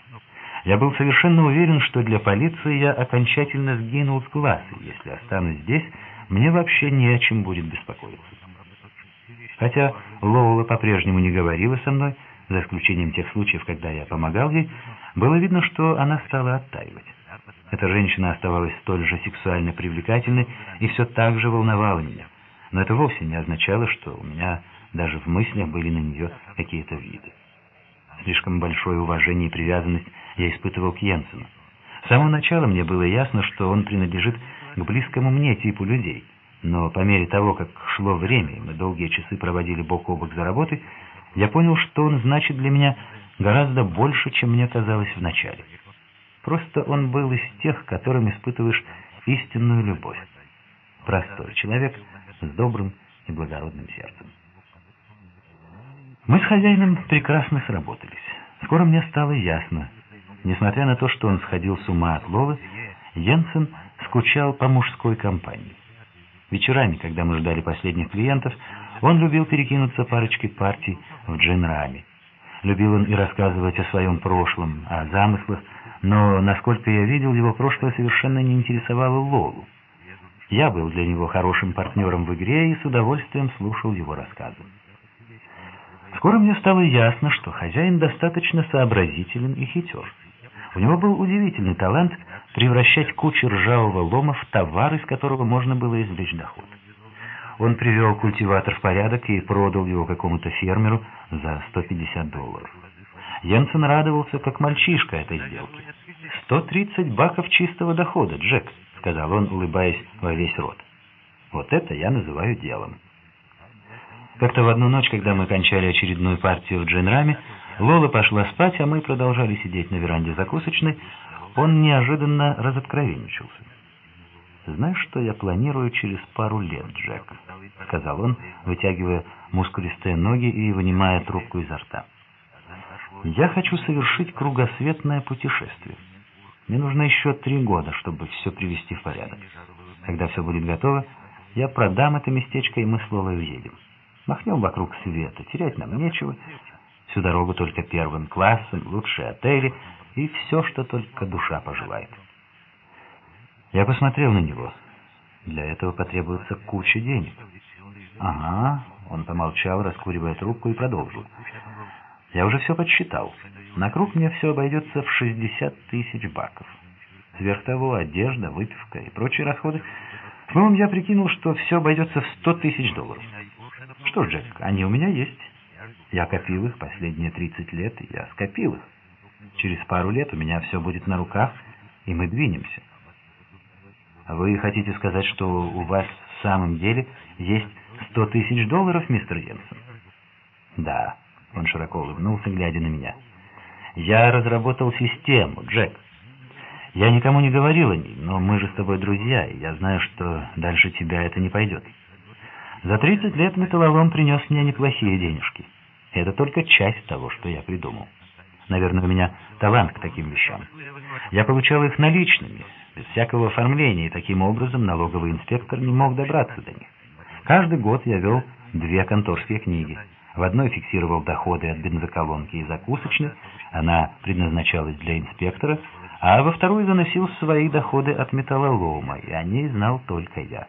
Я был совершенно уверен, что для полиции я окончательно сгинул с глаз, и если останусь здесь, мне вообще не о чем будет беспокоиться. Хотя Лоула по-прежнему не говорила со мной, за исключением тех случаев, когда я помогал ей, было видно, что она стала оттаивать. Эта женщина оставалась столь же сексуально привлекательной и все так же волновала меня. Но это вовсе не означало, что у меня даже в мыслях были на нее какие-то виды. Слишком большое уважение и привязанность я испытывал к Йенсену. С самого начала мне было ясно, что он принадлежит к близкому мне типу людей. Но по мере того, как шло время, и мы долгие часы проводили бок о бок за работой, я понял, что он значит для меня гораздо больше, чем мне казалось вначале. Просто он был из тех, которым испытываешь истинную любовь. Простой человек — с добрым и благородным сердцем. Мы с хозяином прекрасно сработались. Скоро мне стало ясно. Несмотря на то, что он сходил с ума от Лолы, Йенсен скучал по мужской компании. Вечерами, когда мы ждали последних клиентов, он любил перекинуться парочкой партий в джин-раме. Любил он и рассказывать о своем прошлом, о замыслах, но, насколько я видел, его прошлое совершенно не интересовало Лолу. Я был для него хорошим партнером в игре и с удовольствием слушал его рассказы. Скоро мне стало ясно, что хозяин достаточно сообразителен и хитер. У него был удивительный талант превращать кучу ржавого лома в товар, из которого можно было извлечь доход. Он привел культиватор в порядок и продал его какому-то фермеру за 150 долларов. Йенсен радовался, как мальчишка этой сделки. «130 баков чистого дохода, Джек», — сказал он, улыбаясь во весь рот. «Вот это я называю делом». Как-то в одну ночь, когда мы кончали очередную партию в джинраме, Лола пошла спать, а мы продолжали сидеть на веранде закусочной, он неожиданно разоткровенничался. «Знаешь, что я планирую через пару лет, Джек?» — сказал он, вытягивая мускулистые ноги и вынимая трубку изо рта. «Я хочу совершить кругосветное путешествие. Мне нужно еще три года, чтобы все привести в порядок. Когда все будет готово, я продам это местечко, и мы с Лолой уедем. Махнем вокруг света, терять нам нечего. Всю дорогу только первым классом, лучшие отели и все, что только душа пожелает». Я посмотрел на него. Для этого потребуется куча денег. Ага, он помолчал, раскуривая трубку, и продолжил. Я уже все подсчитал. На круг мне все обойдется в 60 тысяч баков. Сверх того, одежда, выпивка и прочие расходы. Словом, я прикинул, что все обойдется в 100 тысяч долларов. Что ж, Джек, они у меня есть. Я копил их последние 30 лет, я скопил их. Через пару лет у меня все будет на руках, и мы двинемся. Вы хотите сказать, что у вас в самом деле есть сто тысяч долларов, мистер Йенсен? Да, он широко улыбнулся, глядя на меня. Я разработал систему, Джек. Я никому не говорил о ней, но мы же с тобой друзья, и я знаю, что дальше тебя это не пойдет. За 30 лет металлолом принес мне неплохие денежки. Это только часть того, что я придумал. Наверное, у меня талант к таким вещам. Я получал их наличными, без всякого оформления, и таким образом налоговый инспектор не мог добраться до них. Каждый год я вел две конторские книги. В одной фиксировал доходы от бензоколонки и закусочной, она предназначалась для инспектора, а во второй заносил свои доходы от металлолома, и о ней знал только я.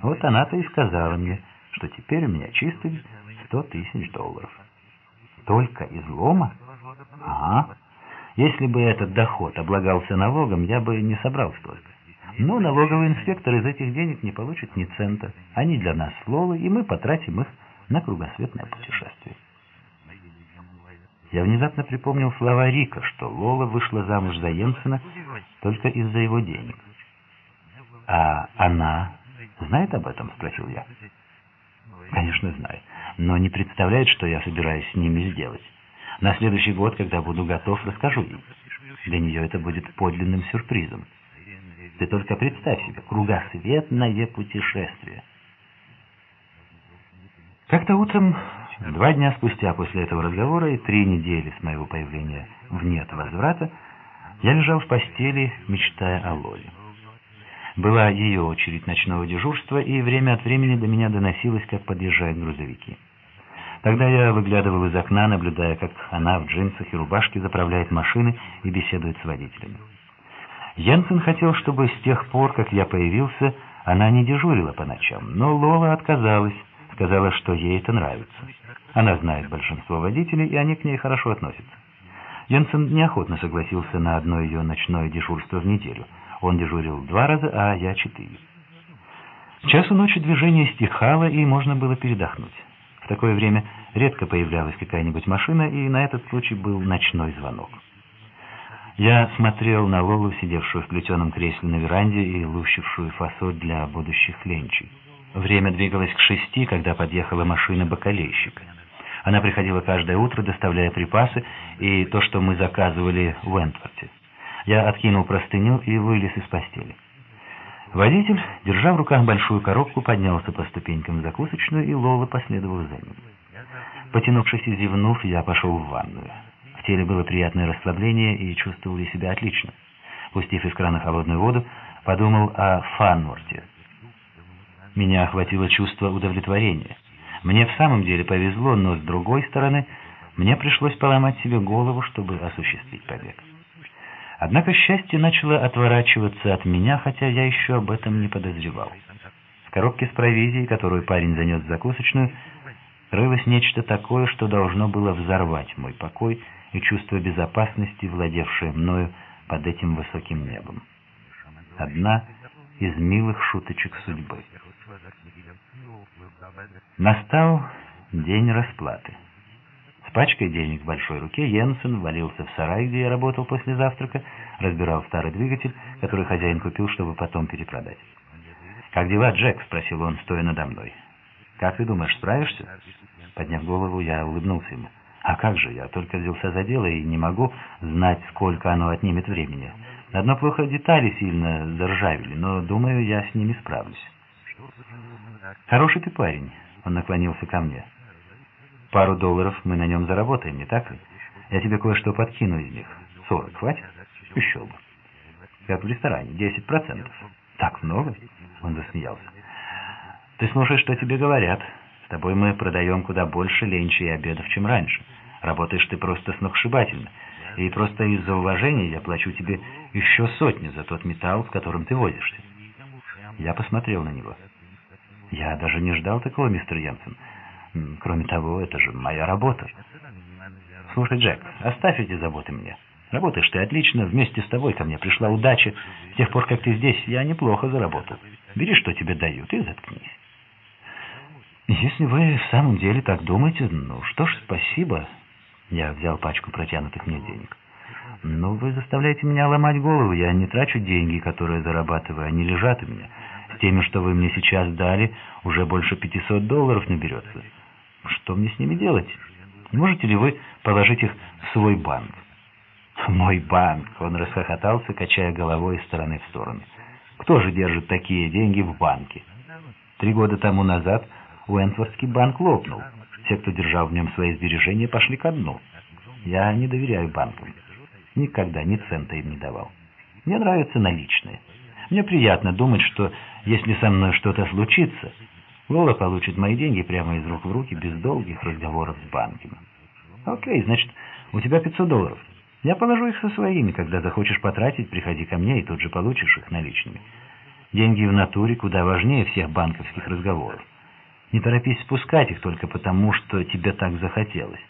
Вот она-то и сказала мне, что теперь у меня чистый сто тысяч долларов. Только из лома? Ага. Если бы этот доход облагался налогом, я бы не собрал столько. Но налоговый инспектор из этих денег не получит ни цента. Они для нас слова, и мы потратим их на кругосветное путешествие. Я внезапно припомнил слова Рика, что Лола вышла замуж за Йенсена только из-за его денег. «А она знает об этом?» — спросил я. «Конечно, знает, но не представляет, что я собираюсь с ними сделать. На следующий год, когда буду готов, расскажу ей. Для нее это будет подлинным сюрпризом. Ты только представь себе, кругосветное путешествие. Как-то утром, два дня спустя после этого разговора и три недели с моего появления в «нет возврата», я лежал в постели, мечтая о Лоле. Была ее очередь ночного дежурства, и время от времени до меня доносилось, как подъезжают грузовики. Тогда я выглядывал из окна, наблюдая, как она в джинсах и рубашке заправляет машины и беседует с водителями. Йенсен хотел, чтобы с тех пор, как я появился, она не дежурила по ночам, но Лола отказалась, сказала, что ей это нравится. Она знает большинство водителей, и они к ней хорошо относятся. Йенсен неохотно согласился на одно ее ночное дежурство в неделю. Он дежурил два раза, а я четыре. В часу ночи движение стихало, и можно было передохнуть. В такое время редко появлялась какая-нибудь машина, и на этот случай был ночной звонок. Я смотрел на Лолу, сидевшую в плетеном кресле на веранде и лущившую фасоль для будущих ленчей. Время двигалось к шести, когда подъехала машина бакалейщика. Она приходила каждое утро, доставляя припасы и то, что мы заказывали в Энтворте. Я откинул простыню и вылез из постели. Водитель, держа в руках большую коробку, поднялся по ступенькам в закусочную, и Лола последовала за ним. Потянувшись и зевнув, я пошел в ванную. В теле было приятное расслабление, и чувствовал я себя отлично. Пустив из крана холодную воду, подумал о Фанворте. Меня охватило чувство удовлетворения. Мне в самом деле повезло, но с другой стороны, мне пришлось поломать себе голову, чтобы осуществить побег. Однако счастье начало отворачиваться от меня, хотя я еще об этом не подозревал. В коробке с провизией, которую парень занес в закусочную, рылось нечто такое, что должно было взорвать мой покой и чувство безопасности, владевшее мною под этим высоким небом. Одна из милых шуточек судьбы. Настал день расплаты. С пачкой денег в большой руке Йенсен валился в сарай, где я работал после завтрака, разбирал старый двигатель, который хозяин купил, чтобы потом перепродать. «Как дела, Джек?» — спросил он, стоя надо мной. «Как ты думаешь, справишься?» Подняв голову, я улыбнулся ему. «А как же, я только взялся за дело и не могу знать, сколько оно отнимет времени. Одно плохо детали сильно заржавели, но, думаю, я с ними справлюсь». «Хороший ты парень», — он наклонился ко мне. «Пару долларов мы на нем заработаем, не так ли? Я тебе кое-что подкину из них. Сорок хватит? Еще бы. Как в ресторане, десять процентов. Так много?» Он засмеялся. «Ты слушай, что тебе говорят. С тобой мы продаем куда больше ленчей и обедов, чем раньше. Работаешь ты просто сногсшибательно. И просто из-за уважения я плачу тебе еще сотни за тот металл, в котором ты возишься». Я посмотрел на него. «Я даже не ждал такого, мистер Янсен. Кроме того, это же моя работа». «Слушай, Джек, оставь эти заботы мне. Работаешь ты отлично, вместе с тобой ко мне пришла удача. С тех пор, как ты здесь, я неплохо заработал. Бери, что тебе дают, и заткнись». «Если вы в самом деле так думаете, ну что ж, спасибо». Я взял пачку протянутых мне денег. «Но вы заставляете меня ломать голову. Я не трачу деньги, которые зарабатываю, они лежат у меня. С теми, что вы мне сейчас дали, уже больше 500 долларов наберется. Что мне с ними делать? Можете ли вы положить их в свой банк?» «Мой банк!» — он расхохотался, качая головой из стороны в сторону. «Кто же держит такие деньги в банке?» Три года тому назад Уэнтворский банк лопнул. Все, кто держал в нем свои сбережения, пошли ко дну. Я не доверяю банкам. Никогда ни цента им не давал. Мне нравятся наличные. Мне приятно думать, что если со мной что-то случится, Лола получит мои деньги прямо из рук в руки, без долгих разговоров с банками. Окей, значит, у тебя 500 долларов. Я положу их со своими. Когда захочешь потратить, приходи ко мне и тут же получишь их наличными. Деньги в натуре куда важнее всех банковских разговоров. Не торопись спускать их только потому, что тебе так захотелось.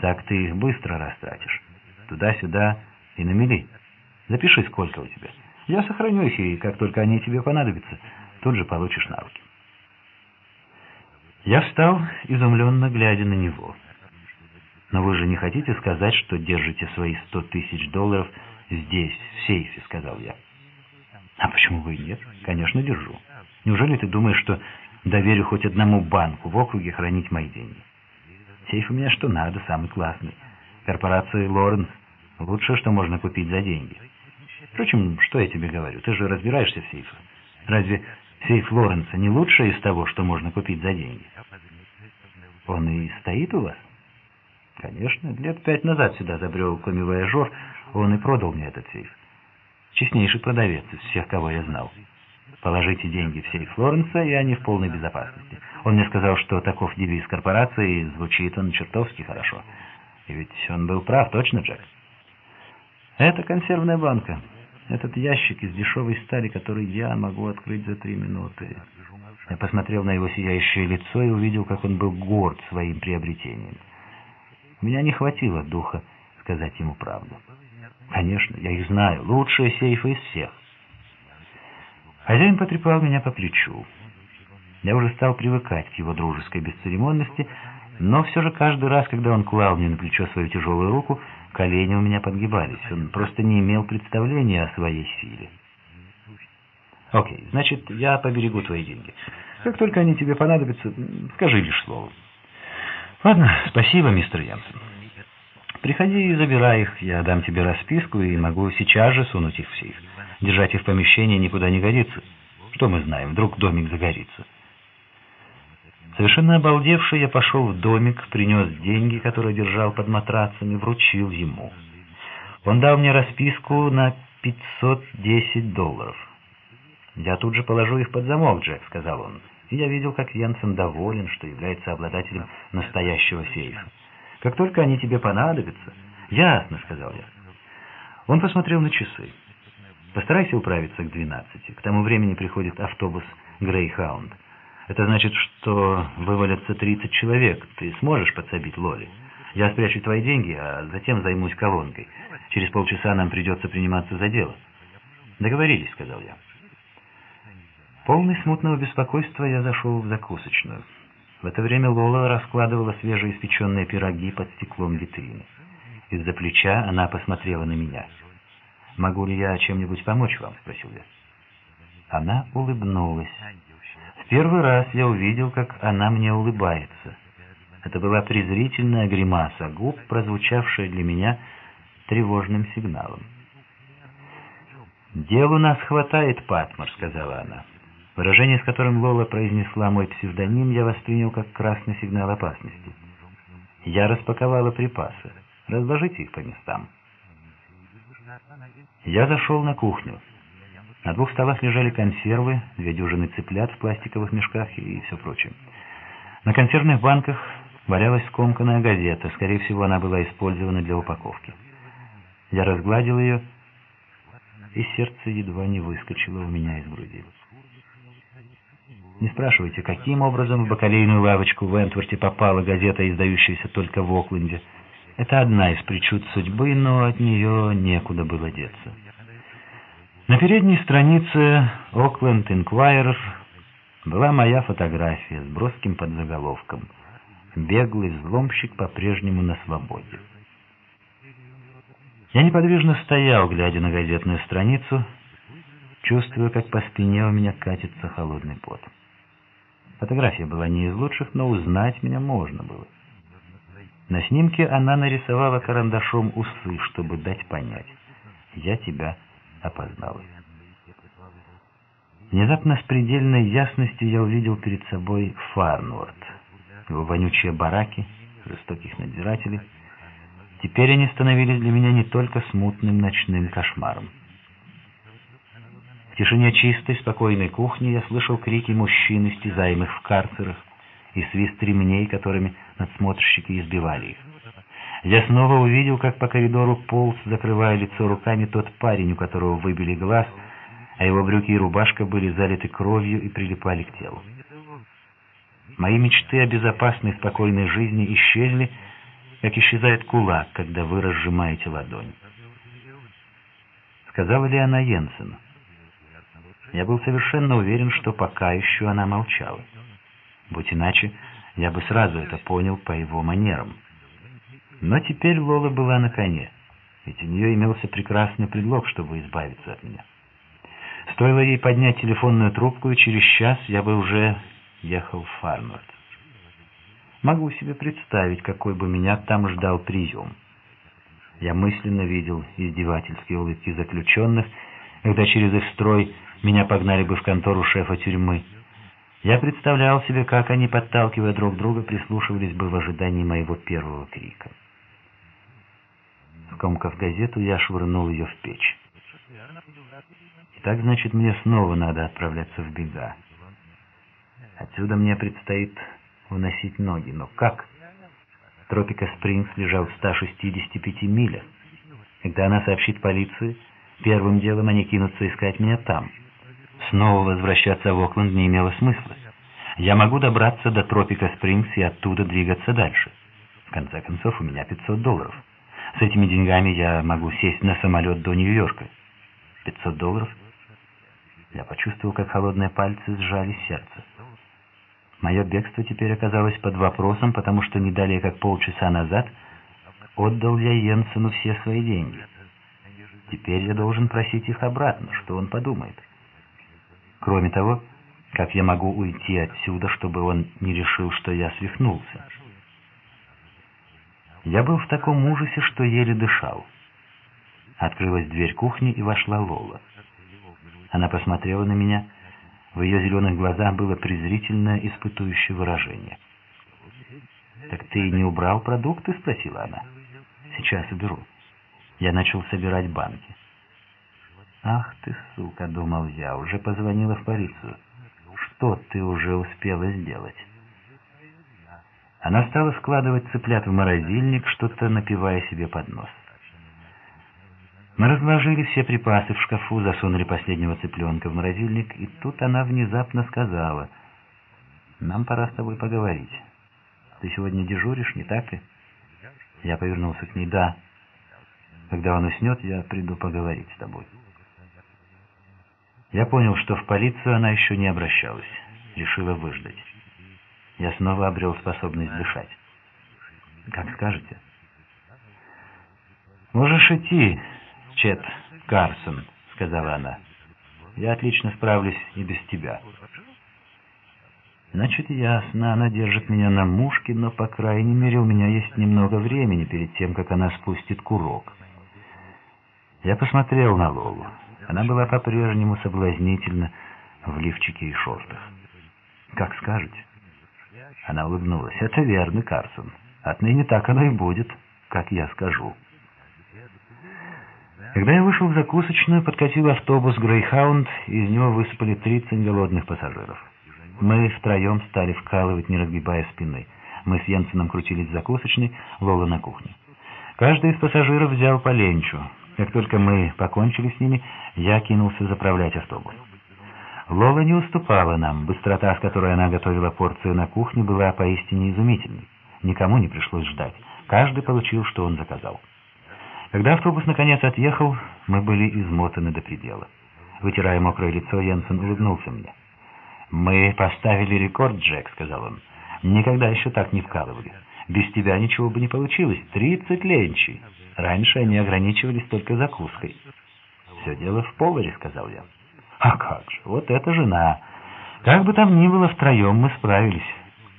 Так ты их быстро растратишь. Туда-сюда и на мели. Запиши, сколько у тебя. Я сохраню их, и как только они тебе понадобятся, тут же получишь на руки. Я встал, изумленно глядя на него. «Но вы же не хотите сказать, что держите свои сто тысяч долларов здесь, в сейфе?» — сказал я. «А почему и нет? Конечно, держу. Неужели ты думаешь, что доверю хоть одному банку в округе хранить мои деньги. Сейф у меня что надо, самый классный. Корпорации Лоренс – лучшее, что можно купить за деньги. Впрочем, что я тебе говорю, ты же разбираешься в сейфах. Разве сейф Лоренса не лучшее из того, что можно купить за деньги? Он и стоит у вас? Конечно, лет пять назад сюда забрел комивояжер, он и продал мне этот сейф. Честнейший продавец из всех, кого я знал. Положите деньги в сейф Флоренса, и они в полной безопасности. Он мне сказал, что таков девиз корпорации, и звучит он чертовски хорошо. И ведь он был прав, точно, Джек? Это консервная банка. Этот ящик из дешевой стали, который я могу открыть за три минуты. Я посмотрел на его сияющее лицо и увидел, как он был горд своим приобретением. У меня не хватило духа сказать ему правду. Конечно, я их знаю, лучшие сейфы из всех. Хозяин потрепал меня по плечу. Я уже стал привыкать к его дружеской бесцеремонности, но все же каждый раз, когда он клал мне на плечо свою тяжелую руку, колени у меня подгибались. Он просто не имел представления о своей силе. «Окей, значит, я поберегу твои деньги. Как только они тебе понадобятся, скажи лишь слово». «Ладно, спасибо, мистер Янсен. Приходи и забирай их, я дам тебе расписку и могу сейчас же сунуть их в сейф». Держать их в помещении никуда не годится. Что мы знаем, вдруг домик загорится. Совершенно обалдевший, я пошел в домик, принес деньги, которые держал под матрацами, вручил ему. Он дал мне расписку на 510 долларов. «Я тут же положу их под замок, Джек», — сказал он. И я видел, как Йенсен доволен, что является обладателем настоящего сейфа. «Как только они тебе понадобятся...» «Ясно», — сказал я. Он посмотрел на часы. Постарайся управиться к 12. К тому времени приходит автобус «Грейхаунд». Это значит, что вывалятся 30 человек. Ты сможешь подсобить Лоли? Я спрячу твои деньги, а затем займусь колонкой. Через полчаса нам придется приниматься за дело. «Договорились», — сказал я. Полный смутного беспокойства я зашел в закусочную. В это время Лола раскладывала свежеиспеченные пироги под стеклом витрины. Из-за плеча она посмотрела на меня. «Могу ли я чем-нибудь помочь вам?» — спросил я. Она улыбнулась. Первый раз я увидел, как она мне улыбается. Это была презрительная гримаса губ, прозвучавшая для меня тревожным сигналом. «Дел у нас хватает, Патмор», — сказала она. Выражение, с которым Лола произнесла мой псевдоним, я воспринял как красный сигнал опасности. Я распаковала припасы. Разложите их по местам. Я зашел на кухню. На двух столах лежали консервы, две дюжины цыплят в пластиковых мешках и все прочее. На консервных банках валялась скомканная газета. Скорее всего, она была использована для упаковки. Я разгладил ее, и сердце едва не выскочило у меня из груди. Не спрашивайте, каким образом в бакалейную лавочку в Энтворте попала газета, издающаяся только в Окленде. Это одна из причуд судьбы, но от нее некуда было деться. На передней странице «Окленд Инквайрер» была моя фотография с броским подзаголовком «Беглый взломщик по-прежнему на свободе». Я неподвижно стоял, глядя на газетную страницу, чувствуя, как по спине у меня катится холодный пот. Фотография была не из лучших, но узнать меня можно было. На снимке она нарисовала карандашом усы, чтобы дать понять. Я тебя опознала. Внезапно с предельной ясностью я увидел перед собой Фарнворд. Его вонючие бараки, жестоких надзирателей. Теперь они становились для меня не только смутным ночным кошмаром. В тишине чистой, спокойной кухни я слышал крики мужчин, истязаемых в карцерах, и свист ремней, которыми надсмотрщики избивали их. Я снова увидел, как по коридору полз, закрывая лицо руками, тот парень, у которого выбили глаз, а его брюки и рубашка были залиты кровью и прилипали к телу. Мои мечты о безопасной, спокойной жизни исчезли, как исчезает кулак, когда вы разжимаете ладонь. Сказала ли она Йенсену? Я был совершенно уверен, что пока еще она молчала. Будь иначе, я бы сразу это понял по его манерам. Но теперь Лола была на коне, ведь у нее имелся прекрасный предлог, чтобы избавиться от меня. Стоило ей поднять телефонную трубку, и через час я бы уже ехал в Фармарт. Могу себе представить, какой бы меня там ждал прием. Я мысленно видел издевательские улыбки заключенных, когда через их строй меня погнали бы в контору шефа тюрьмы. Я представлял себе, как они, подталкивая друг друга, прислушивались бы в ожидании моего первого крика. Скомкав газету, я швырнул ее в печь. Итак, значит, мне снова надо отправляться в бега. Отсюда мне предстоит уносить ноги. Но как? Тропика Спрингс лежал в 165 милях. Когда она сообщит полиции, первым делом они кинутся искать меня там. Снова возвращаться в Окленд не имело смысла. Я могу добраться до Тропика Спрингс и оттуда двигаться дальше. В конце концов, у меня 500 долларов. С этими деньгами я могу сесть на самолет до Нью-Йорка. 500 долларов? Я почувствовал, как холодные пальцы сжали сердце. Мое бегство теперь оказалось под вопросом, потому что не далее, как полчаса назад, отдал я Йенсену все свои деньги. Теперь я должен просить их обратно, что он подумает. Кроме того, как я могу уйти отсюда, чтобы он не решил, что я свихнулся? Я был в таком ужасе, что еле дышал. Открылась дверь кухни, и вошла Лола. Она посмотрела на меня. В ее зеленых глазах было презрительное, испытующее выражение. «Так ты не убрал продукты?» — спросила она. «Сейчас уберу». Я начал собирать банки. «Ах ты, сука!» — думал я. «Уже позвонила в полицию. Что ты уже успела сделать?» Она стала складывать цыплят в морозильник, что-то напивая себе под нос. Мы разложили все припасы в шкафу, засунули последнего цыпленка в морозильник, и тут она внезапно сказала, «Нам пора с тобой поговорить. Ты сегодня дежуришь, не так ли?» Я повернулся к ней, «Да. Когда он уснет, я приду поговорить с тобой». Я понял, что в полицию она еще не обращалась. Решила выждать. Я снова обрел способность дышать. «Как скажете». «Можешь идти, Чет Карсон», — сказала она. «Я отлично справлюсь и без тебя». Значит, ясно, она держит меня на мушке, но, по крайней мере, у меня есть немного времени перед тем, как она спустит курок. Я посмотрел на Лолу. Она была по-прежнему соблазнительна в лифчике и шортах. «Как скажете». Она улыбнулась. «Это верно, Карсон. Отныне так оно и будет, как я скажу». Когда я вышел в закусочную, подкатил автобус «Грейхаунд», и из него высыпали 30 голодных пассажиров. Мы втроем стали вкалывать, не разгибая спины. Мы с Йенсеном крутились в закусочной, Лола на кухне. Каждый из пассажиров взял по ленчу. Как только мы покончили с ними, я кинулся заправлять автобус. Лола не уступала нам. Быстрота, с которой она готовила порцию на кухне, была поистине изумительной. Никому не пришлось ждать. Каждый получил, что он заказал. Когда автобус наконец отъехал, мы были измотаны до предела. Вытирая мокрое лицо, Йенсен улыбнулся мне. «Мы поставили рекорд, Джек», — сказал он. «Никогда еще так не вкалывали. Без тебя ничего бы не получилось. Тридцать ленчей. Раньше они ограничивались только закуской». «Все дело в поваре», — сказал я. «А как же, вот это жена. Как бы там ни было, втроем мы справились.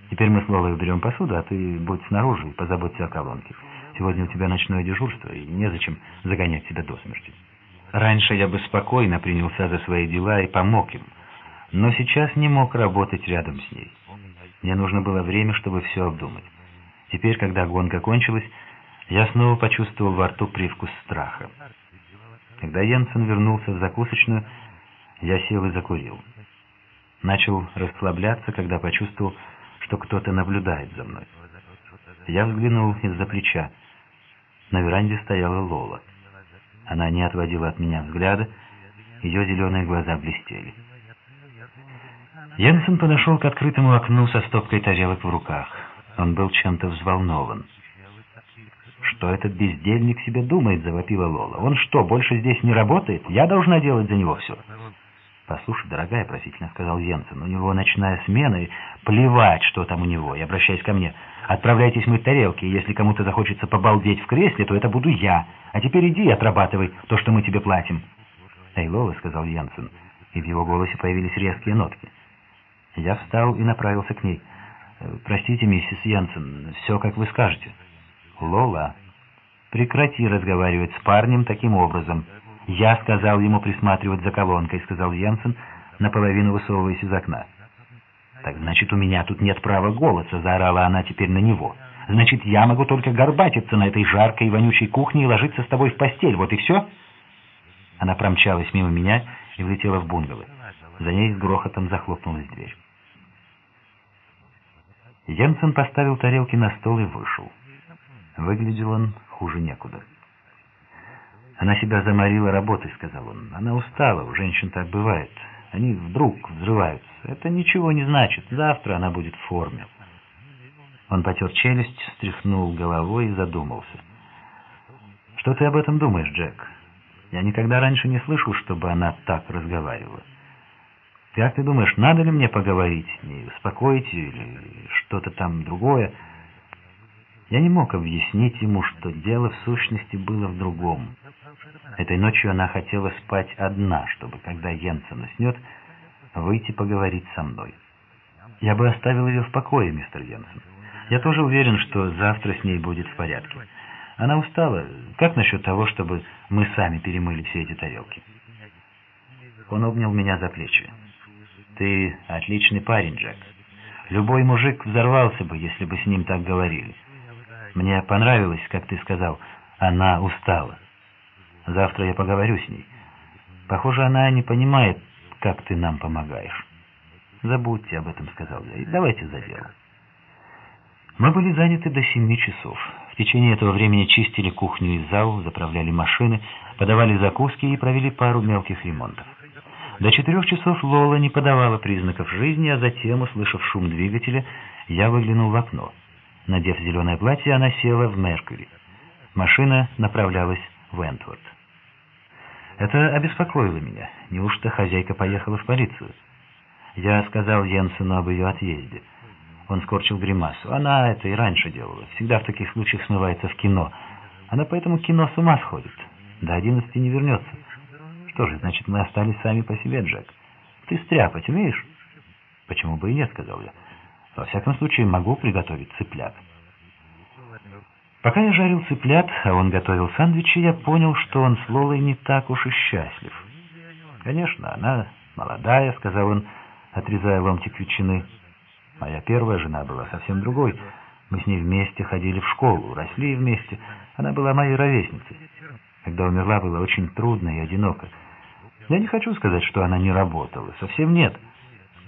Теперь мы с Лолой уберем посуду, а ты будь снаружи и позаботься о колонке. Сегодня у тебя ночное дежурство, и незачем загонять тебя до смерти». Раньше я бы спокойно принялся за свои дела и помог им, но сейчас не мог работать рядом с ней. Мне нужно было время, чтобы все обдумать. Теперь, когда гонка кончилась, я снова почувствовал во рту привкус страха. Когда Йенсен вернулся в закусочную, я сел и закурил. Начал расслабляться, когда почувствовал, что кто-то наблюдает за мной. Я взглянул из-за плеча. На веранде стояла Лола. Она не отводила от меня взгляда, ее зеленые глаза блестели. Йенсен подошел к открытому окну со стопкой тарелок в руках. Он был чем-то взволнован. «Что этот бездельник себе думает?» — завопила Лола. «Он что, больше здесь не работает? Я должна делать за него все». «Послушай, дорогая», — просительно сказал Йенсен, — «у него ночная смена, и плевать, что там у него, и обращаясь ко мне. Отправляйтесь мыть тарелки, и если кому-то захочется побалдеть в кресле, то это буду я. А теперь иди и отрабатывай то, что мы тебе платим». «Эй, Лола», — сказал Йенсен, и в его голосе появились резкие нотки. Я встал и направился к ней. «Э, «Простите, миссис Янсен, все, как вы скажете». «Лола, прекрати разговаривать с парнем таким образом». «Я сказал ему присматривать за колонкой», — сказал Янсен, наполовину высовываясь из окна. «Так значит, у меня тут нет права голоса», — заорала она теперь на него. «Значит, я могу только горбатиться на этой жаркой и вонючей кухне и ложиться с тобой в постель, вот и все?» Она промчалась мимо меня и влетела в бунгало. За ней с грохотом захлопнулась дверь. Йенсен поставил тарелки на стол и вышел. Выглядел он хуже некуда. «Она себя заморила работой», — сказал он. «Она устала, у женщин так бывает. Они вдруг взрываются. Это ничего не значит. Завтра она будет в форме». Он потер челюсть, стряхнул головой и задумался. «Что ты об этом думаешь, Джек? Я никогда раньше не слышал, чтобы она так разговаривала». Как ты думаешь, надо ли мне поговорить, не успокоить или что-то там другое? Я не мог объяснить ему, что дело в сущности было в другом. Этой ночью она хотела спать одна, чтобы, когда Йенсен уснет, выйти поговорить со мной. Я бы оставил ее в покое, мистер Йенсен. Я тоже уверен, что завтра с ней будет в порядке. Она устала. Как насчет того, чтобы мы сами перемыли все эти тарелки? Он обнял меня за плечи. Ты отличный парень, Джек. Любой мужик взорвался бы, если бы с ним так говорили. Мне понравилось, как ты сказал, она устала. Завтра я поговорю с ней. Похоже, она не понимает, как ты нам помогаешь. Забудьте об этом, сказал я, давайте за дело. Мы были заняты до семи часов. В течение этого времени чистили кухню и зал, заправляли машины, подавали закуски и провели пару мелких ремонтов. До четырех часов Лола не подавала признаков жизни, а затем, услышав шум двигателя, я выглянул в окно. Надев зеленое платье, она села в Меркьюри. Машина направлялась в Энтворд. Это обеспокоило меня. Неужто хозяйка поехала в полицию? Я сказал Йенсену об ее отъезде. Он скорчил гримасу. Она это и раньше делала. Всегда в таких случаях смывается в кино. Она поэтому кино с ума сходит. До одиннадцати не вернется. Что же, значит, мы остались сами по себе, Джек. Ты стряпать умеешь? Почему бы и нет, сказал я. Во всяком случае, могу приготовить цыплят. Пока я жарил цыплят, а он готовил сэндвичи, я понял, что он с Лолой не так уж и счастлив. «Конечно, она молодая», — сказал он, отрезая ломтик ветчины. «Моя первая жена была совсем другой. Мы с ней вместе ходили в школу, росли вместе. Она была моей ровесницей. Когда умерла, было очень трудно и одиноко. Я не хочу сказать, что она не работала. Совсем нет.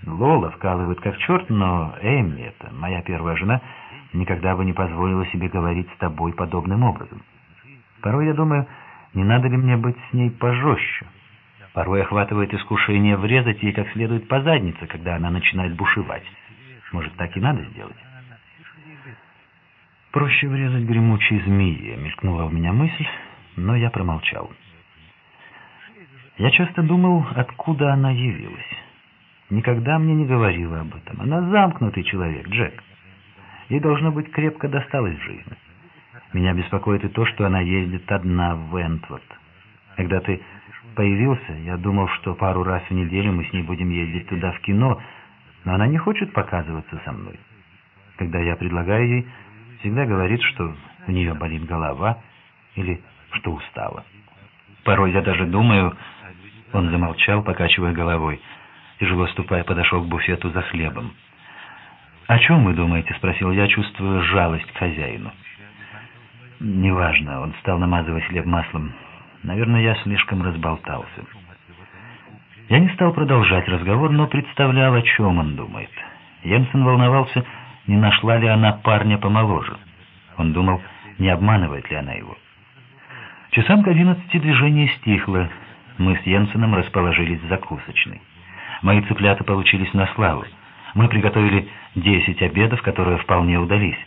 Лола вкалывает как черт, но Эми, это моя первая жена, никогда бы не позволила себе говорить с тобой подобным образом. Порой я думаю, не надо ли мне быть с ней пожестче. Порой охватывает искушение врезать ей как следует по заднице, когда она начинает бушевать. Может, так и надо сделать? Проще врезать гремучей змеи, мелькнула в меня мысль, но я промолчал. Я часто думал, откуда она явилась. Никогда мне не говорила об этом. Она замкнутый человек, Джек. Ей, должно быть, крепко досталось в жизни. Меня беспокоит и то, что она ездит одна в Вентворд. Когда ты появился, я думал, что пару раз в неделю мы с ней будем ездить туда в кино, но она не хочет показываться со мной. Когда я предлагаю ей, всегда говорит, что у нее болит голова или что устала. Порой я даже думаю... Он замолчал, покачивая головой тяжело ступая, подошел к буфету за хлебом. «О чем вы думаете?» — спросил я, чувствуя жалость к хозяину. «Неважно», — он стал намазывать хлеб маслом. «Наверное, я слишком разболтался». Я не стал продолжать разговор, но представлял, о чем он думает. Йенсен волновался, не нашла ли она парня помоложе. Он думал, не обманывает ли она его. Часам к одиннадцати движение стихло. Мы с Йенсеном расположились в закусочной. Мои цыплята получились на славу. Мы приготовили десять обедов, которые вполне удались.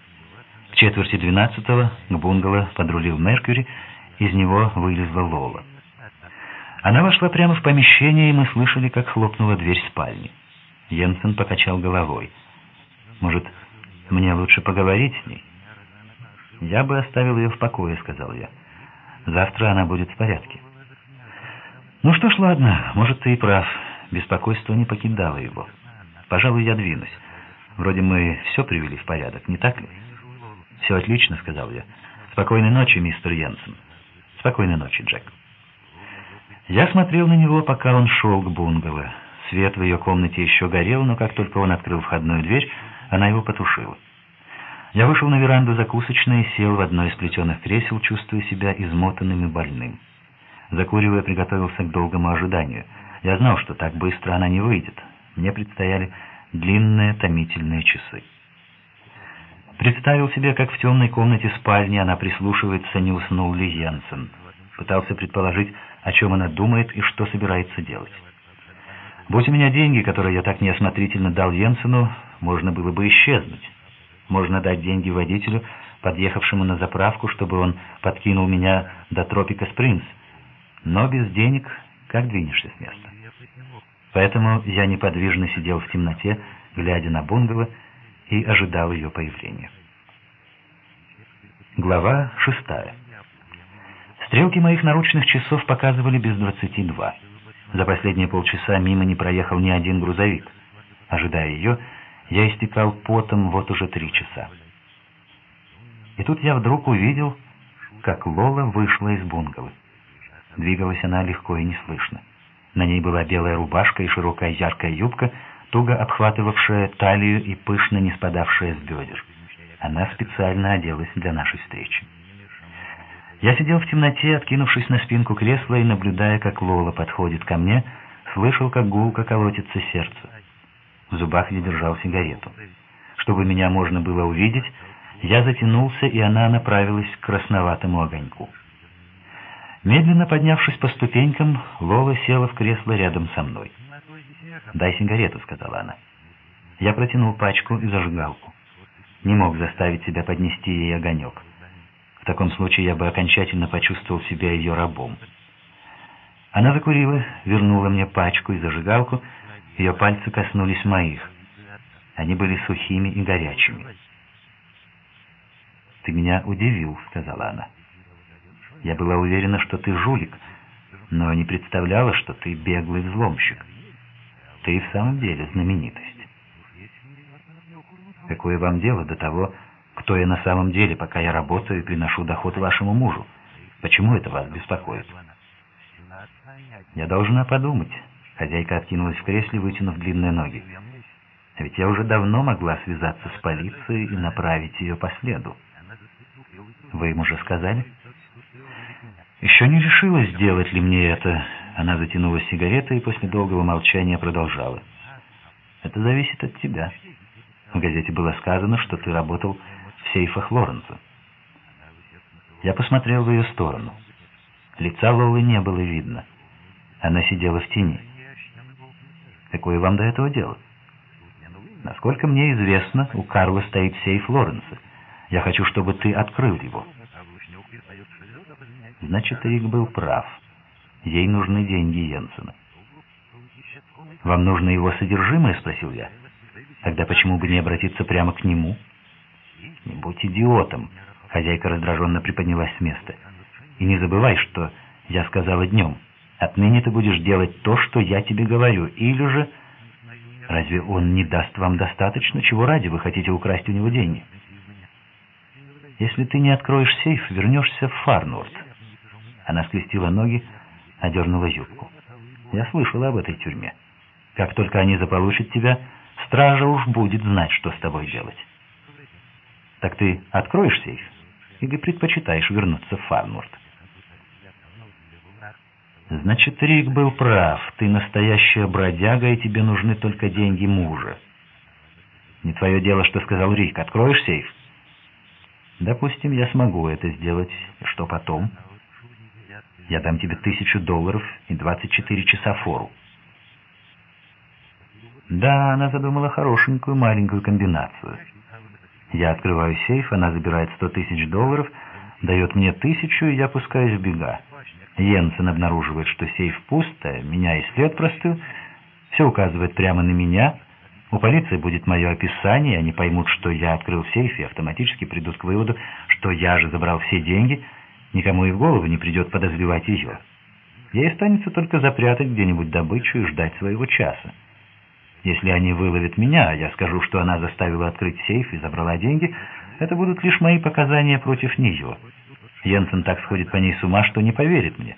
К четверти двенадцатого к бунгало подрулил Меркьюри, из него вылезла Лола. Она вошла прямо в помещение, и мы слышали, как хлопнула дверь спальни. Йенсен покачал головой. «Может, мне лучше поговорить с ней?» «Я бы оставил ее в покое», — сказал я. «Завтра она будет в порядке». «Ну что ж, ладно, может, ты и прав. Беспокойство не покидало его. «Пожалуй, я двинусь. Вроде мы все привели в порядок, не так ли?» «Все отлично», — сказал я. «Спокойной ночи, мистер Йенсен». «Спокойной ночи, Джек». Я смотрел на него, пока он шел к бунгало. Свет в ее комнате еще горел, но как только он открыл входную дверь, она его потушила. Я вышел на веранду закусочной и сел в одно из плетеных кресел, чувствуя себя измотанным и больным. Закуривая, приготовился к долгому ожиданию — я знал, что так быстро она не выйдет. Мне предстояли длинные томительные часы. Представил себе, как в темной комнате спальни она прислушивается, не уснул ли Янсен. Пытался предположить, о чем она думает и что собирается делать. Будь у меня деньги, которые я так неосмотрительно дал Йенсену, можно было бы исчезнуть. Можно дать деньги водителю, подъехавшему на заправку, чтобы он подкинул меня до Тропика Спрингс. Но без денег как двинешься с места? Поэтому я неподвижно сидел в темноте, глядя на бунгало, и ожидал ее появления. Глава шестая. Стрелки моих наручных часов показывали без двадцати два. За последние полчаса мимо не проехал ни один грузовик. Ожидая ее, я истекал потом вот уже три часа. И тут я вдруг увидел, как Лола вышла из бунгало. Двигалась она легко и неслышно. На ней была белая рубашка и широкая яркая юбка, туго обхватывавшая талию и пышно не спадавшая с бедер. Она специально оделась для нашей встречи. Я сидел в темноте, откинувшись на спинку кресла и, наблюдая, как Лола подходит ко мне, слышал, как гулко колотится сердце. В зубах я держал сигарету. Чтобы меня можно было увидеть, я затянулся, и она направилась к красноватому огоньку. Медленно поднявшись по ступенькам, Лола села в кресло рядом со мной. «Дай сигарету», — сказала она. Я протянул пачку и зажигалку. Не мог заставить себя поднести ей огонек. В таком случае я бы окончательно почувствовал себя ее рабом. Она закурила, вернула мне пачку и зажигалку, ее пальцы коснулись моих. Они были сухими и горячими. «Ты меня удивил», — сказала она. «Я была уверена, что ты жулик, но не представляла, что ты беглый взломщик. Ты в самом деле знаменитость. Какое вам дело до того, кто я на самом деле, пока я работаю и приношу доход вашему мужу? Почему это вас беспокоит?» «Я должна подумать». Хозяйка откинулась в кресле, вытянув длинные ноги. А ведь я уже давно могла связаться с полицией и направить ее по следу. Вы им уже сказали? Еще не решила, сделать ли мне это. Она затянула сигареты и после долгого молчания продолжала. Это зависит от тебя. В газете было сказано, что ты работал в сейфах Лоренса. Я посмотрел в ее сторону. Лица Лолы не было видно. Она сидела в тени. Какое вам до этого дело? Насколько мне известно, у Карла стоит сейф Лоренса. Я хочу, чтобы ты открыл его. Значит, Рик был прав. Ей нужны деньги Йенсена. «Вам нужно его содержимое?» — спросил я. «Тогда почему бы не обратиться прямо к нему?» «Не будь идиотом!» — хозяйка раздраженно приподнялась с места. «И не забывай, что я сказала днем. Отныне ты будешь делать то, что я тебе говорю, или же...» Разве он не даст вам достаточно? Чего ради вы хотите украсть у него деньги? Если ты не откроешь сейф, вернешься в Фарнорд. Она скрестила ноги, одернула юбку. Я слышала об этой тюрьме. Как только они заполучат тебя, стража уж будет знать, что с тобой делать. Так ты откроешь сейф или предпочитаешь вернуться в Фарнорд? Значит, Рик был прав. Ты настоящая бродяга, и тебе нужны только деньги мужа. Не твое дело, что сказал Рик. Откроешь сейф? Допустим, я смогу это сделать. И что потом? Я дам тебе тысячу долларов и 24 часа фору. Да, она задумала хорошенькую маленькую комбинацию. Я открываю сейф, она забирает 100 тысяч долларов, дает мне тысячу, и я пускаюсь в бега. Йенсен обнаруживает, что сейф пуст, а меня и след простыл. Все указывает прямо на меня. У полиции будет мое описание, они поймут, что я открыл сейф, и автоматически придут к выводу, что я же забрал все деньги. Никому и в голову не придет подозревать ее. Ей останется только запрятать где-нибудь добычу и ждать своего часа. Если они выловят меня, а я скажу, что она заставила открыть сейф и забрала деньги, это будут лишь мои показания против нее. Йенсен так сходит по ней с ума, что не поверит мне.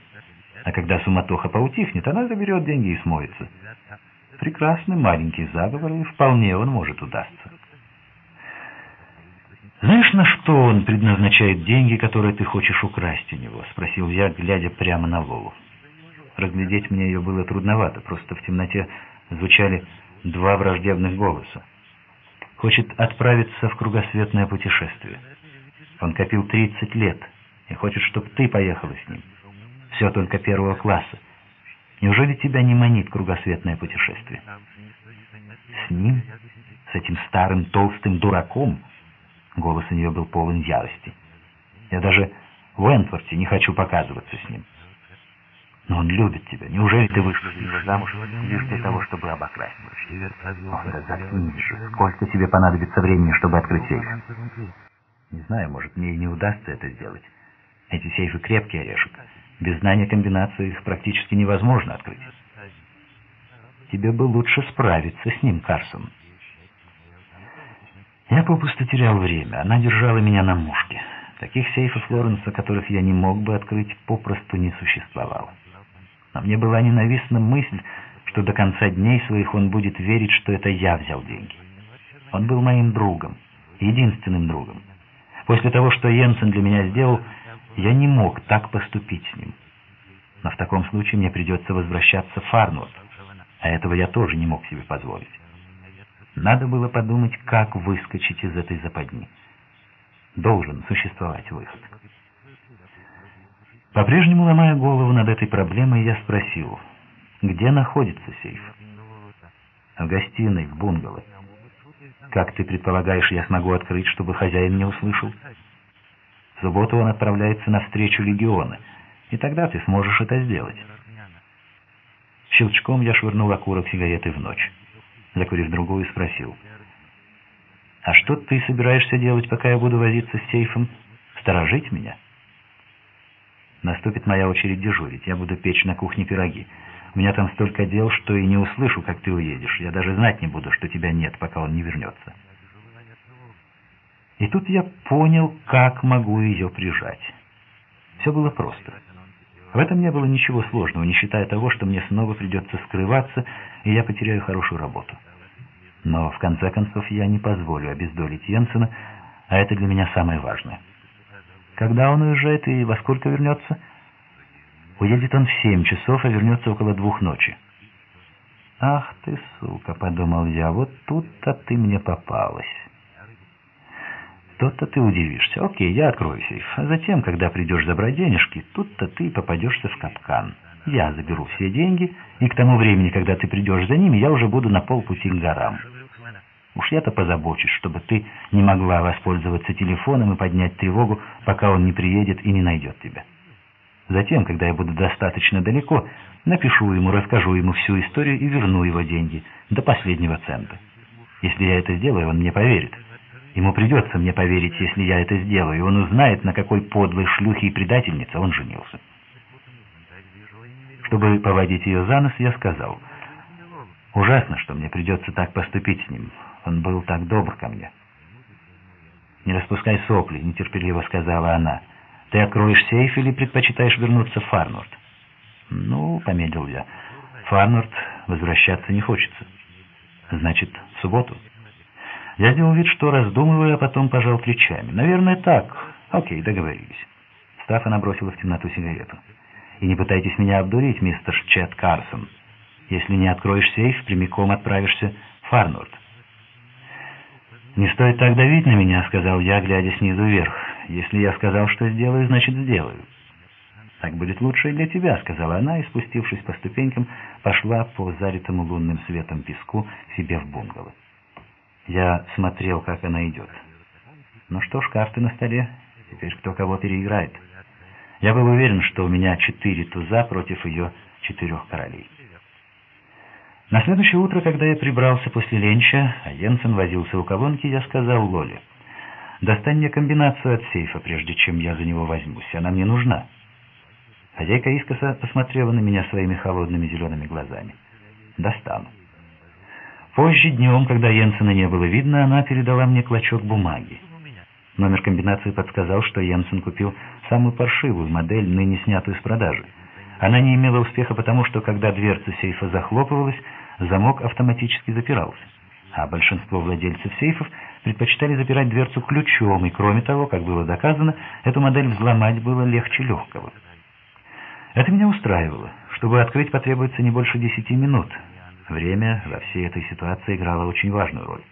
А когда суматоха поутихнет, она заберет деньги и смоется. Прекрасный маленький заговор, и вполне он может удастся. «Знаешь, на что он предназначает деньги, которые ты хочешь украсть у него?» — спросил я, глядя прямо на Лолу. Разглядеть мне ее было трудновато, просто в темноте звучали два враждебных голоса. Хочет отправиться в кругосветное путешествие. Он копил 30 лет — и хочет, чтобы ты поехала с ним. Все только первого класса. Неужели тебя не манит кругосветное путешествие? С ним? С этим старым толстым дураком? Голос у нее был полон ярости. Я даже в Энтворте не хочу показываться с ним. Но он любит тебя. Неужели ты вышла из него замуж лишь для того, чтобы обокрасть? Ох, да заткнись же. Сколько тебе понадобится времени, чтобы открыть сейф? Не знаю, может, мне и не удастся это сделать. Эти сейфы крепкий орешек. Без знания комбинации их практически невозможно открыть. Тебе бы лучше справиться с ним, Карсон. Я попусту терял время. Она держала меня на мушке. Таких сейфов Лоренса, которых я не мог бы открыть, попросту не существовало. Но мне была ненавистна мысль, что до конца дней своих он будет верить, что это я взял деньги. Он был моим другом, единственным другом. После того, что Йенсен для меня сделал, я не мог так поступить с ним. Но в таком случае мне придется возвращаться в Фарнут, а этого я тоже не мог себе позволить. Надо было подумать, как выскочить из этой западни. Должен существовать выход. По-прежнему ломая голову над этой проблемой, я спросил, где находится сейф? В гостиной, в бунгало. Как ты предполагаешь, я смогу открыть, чтобы хозяин не услышал? В субботу он отправляется на встречу легиона, и тогда ты сможешь это сделать. Щелчком я швырнул окурок сигареты в ночь. Закурив другую, спросил. «А что ты собираешься делать, пока я буду возиться с сейфом? Сторожить меня?» Наступит моя очередь дежурить. Я буду печь на кухне пироги. У меня там столько дел, что и не услышу, как ты уедешь. Я даже знать не буду, что тебя нет, пока он не вернется. И тут я понял, как могу ее прижать. Все было просто. В этом не было ничего сложного, не считая того, что мне снова придется скрываться, и я потеряю хорошую работу. Но, в конце концов, я не позволю обездолить Йенсена, а это для меня самое важное. Когда он уезжает и во сколько вернется? Уедет он в семь часов, а вернется около двух ночи. «Ах ты, сука!» — подумал я, — «вот тут-то ты мне попалась». Тут-то ты удивишься. Окей, я открою сейф. А затем, когда придешь забрать денежки, тут-то ты попадешься в капкан. Я заберу все деньги, и к тому времени, когда ты придешь за ними, я уже буду на полпути к горам. Уж я-то позабочусь, чтобы ты не могла воспользоваться телефоном и поднять тревогу, пока он не приедет и не найдет тебя. Затем, когда я буду достаточно далеко, напишу ему, расскажу ему всю историю и верну его деньги до последнего цента. Если я это сделаю, он мне поверит. Ему придется мне поверить, если я это сделаю, и он узнает, на какой подлой шлюхе и предательнице он женился. Чтобы поводить ее за нос, я сказал, «Ужасно, что мне придется так поступить с ним. Он был так добр ко мне». «Не распускай сопли», — нетерпеливо сказала она. «Ты откроешь сейф или предпочитаешь вернуться в Фарнорд?» «Ну, — помедлил я, — Фарнорд возвращаться не хочется». «Значит, в субботу?» Я сделал вид, что раздумываю, а потом пожал плечами. «Наверное, так. Окей, договорились». Став, она бросила в темноту сигарету. «И не пытайтесь меня обдурить, мистер Чет Карсон. Если не откроешь сейф, прямиком отправишься в Фарнорд». «Не стоит так давить на меня», — сказал я, глядя снизу вверх. «Если я сказал, что сделаю, значит, сделаю». «Так будет лучше и для тебя», — сказала она, и, спустившись по ступенькам, пошла по залитому лунным светом песку себе в бунгало. Я смотрел, как она идет. Ну что ж, карты на столе. Теперь кто кого переиграет. Я был уверен, что у меня четыре туза против ее четырех королей. На следующее утро, когда я прибрался после ленча, а Йенсен возился у колонки, я сказал Лоле, «Достань мне комбинацию от сейфа, прежде чем я за него возьмусь. Она мне нужна». Хозяйка искоса посмотрела на меня своими холодными зелеными глазами. «Достану». Позже днем, когда Йенсена не было видно, она передала мне клочок бумаги. Номер комбинации подсказал, что Йенсен купил самую паршивую модель, ныне снятую с продажи. Она не имела успеха потому, что когда дверца сейфа захлопывалась, замок автоматически запирался. А большинство владельцев сейфов предпочитали запирать дверцу ключом, и кроме того, как было доказано, эту модель взломать было легче легкого. Это меня устраивало. Чтобы открыть, потребуется не больше десяти минут, Время во всей этой ситуации играло очень важную роль.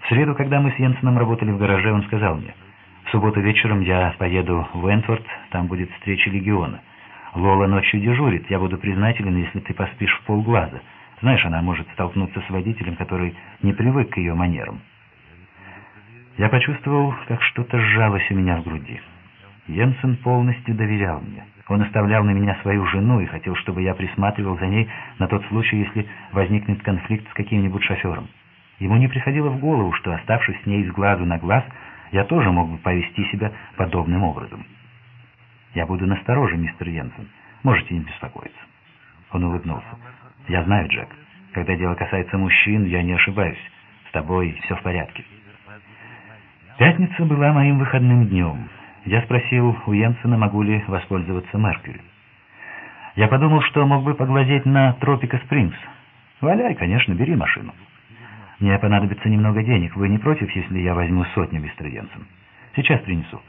В среду, когда мы с Йенсеном работали в гараже, он сказал мне, «В субботу вечером я поеду в Энтворд, там будет встреча легиона. Лола ночью дежурит, я буду признателен, если ты поспишь в полглаза. Знаешь, она может столкнуться с водителем, который не привык к ее манерам». Я почувствовал, как что-то сжалось у меня в груди. Йенсен полностью доверял мне. Он оставлял на меня свою жену и хотел, чтобы я присматривал за ней на тот случай, если возникнет конфликт с каким-нибудь шофером. Ему не приходило в голову, что, оставшись с ней с глазу на глаз, я тоже мог бы повести себя подобным образом. «Я буду настороже, мистер Йенсен. Можете не беспокоиться». Он улыбнулся. «Я знаю, Джек. Когда дело касается мужчин, я не ошибаюсь. С тобой все в порядке». Пятница была моим выходным днем. Я спросил у Йенсена, могу ли воспользоваться Меркьюри. Я подумал, что мог бы поглазеть на Тропика Спрингс. Валяй, конечно, бери машину. Мне понадобится немного денег. Вы не против, если я возьму сотню, мистер Йенсен? Сейчас принесу.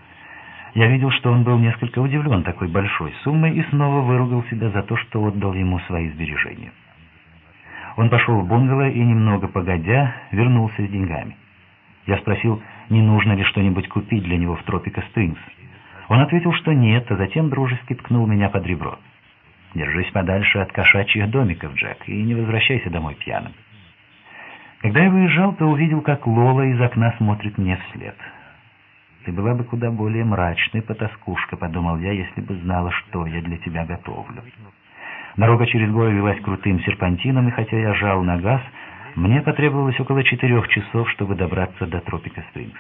Я видел, что он был несколько удивлен такой большой суммой и снова выругал себя за то, что отдал ему свои сбережения. Он пошел в бунгало и, немного погодя, вернулся с деньгами. Я спросил, не нужно ли что-нибудь купить для него в Тропика Спрингс. Он ответил, что нет, а затем дружески ткнул меня под ребро. «Держись подальше от кошачьих домиков, Джек, и не возвращайся домой пьяным». Когда я выезжал, то увидел, как Лола из окна смотрит мне вслед. «Ты была бы куда более мрачной, потаскушка», — подумал я, «если бы знала, что я для тебя готовлю». Дорога через горы велась крутым серпантином, и хотя я жал на газ, мне потребовалось около четырех часов, чтобы добраться до Тропика Спрингс.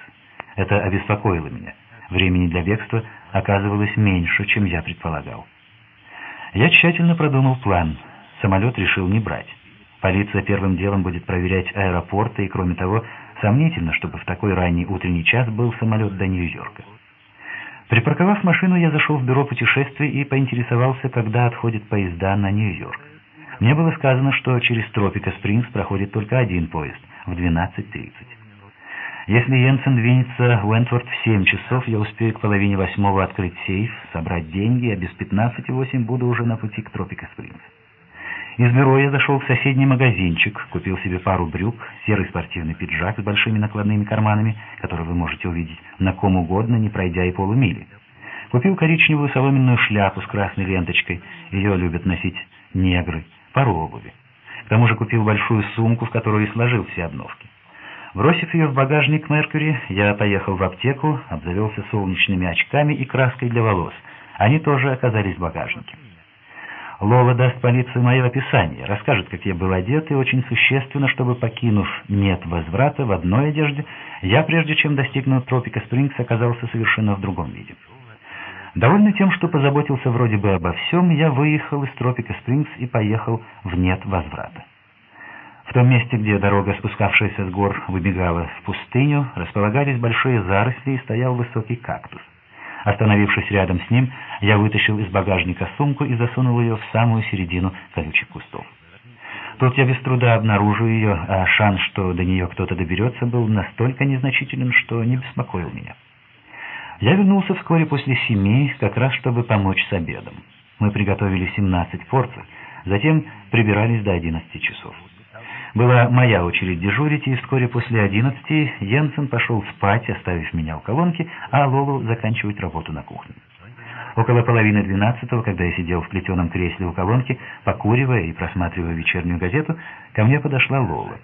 Это обеспокоило меня. Времени для бегства оказывалось меньше, чем я предполагал. Я тщательно продумал план. Самолет решил не брать. Полиция первым делом будет проверять аэропорты, и, кроме того, сомнительно, чтобы в такой ранний утренний час был самолет до Нью-Йорка. Припарковав машину, я зашел в бюро путешествий и поинтересовался, когда отходят поезда на Нью-Йорк. Мне было сказано, что через Тропика Спрингс проходит только один поезд в 12.30. Если Йенсен двинется в Уэнтворд в 7 часов, я успею к половине восьмого открыть сейф, собрать деньги, а без 15.08 буду уже на пути к Тропика Спрингс. Из бюро я зашел в соседний магазинчик, купил себе пару брюк, серый спортивный пиджак с большими накладными карманами, который вы можете увидеть на ком угодно, не пройдя и полумили. Купил коричневую соломенную шляпу с красной ленточкой, ее любят носить негры, пару обуви. К тому же купил большую сумку, в которую и сложил все обновки. Бросив ее в багажник Меркьюри, я поехал в аптеку, обзавелся солнечными очками и краской для волос. Они тоже оказались в багажнике. Лола даст полиции мое описание, расскажет, как я был одет, и очень существенно, чтобы, покинув «нет возврата» в одной одежде, я, прежде чем достигнуть Тропика Спрингс, оказался совершенно в другом виде. Довольный тем, что позаботился вроде бы обо всем, я выехал из Тропика Спрингс и поехал в «нет возврата». В том месте, где дорога, спускавшаяся с гор, выбегала в пустыню, располагались большие заросли и стоял высокий кактус. Остановившись рядом с ним, я вытащил из багажника сумку и засунул ее в самую середину колючих кустов. Тут я без труда обнаружил ее, а шанс, что до нее кто-то доберется, был настолько незначителен, что не беспокоил меня. Я вернулся вскоре после семи, как раз чтобы помочь с обедом. Мы приготовили 17 порций, затем прибирались до 11 часов. Была моя очередь дежурить, и вскоре после одиннадцати Йенсен пошел спать, оставив меня у колонки, а Лолу заканчивать работу на кухне. Около половины двенадцатого, когда я сидел в плетеном кресле у колонки, покуривая и просматривая вечернюю газету, ко мне подошла Лола.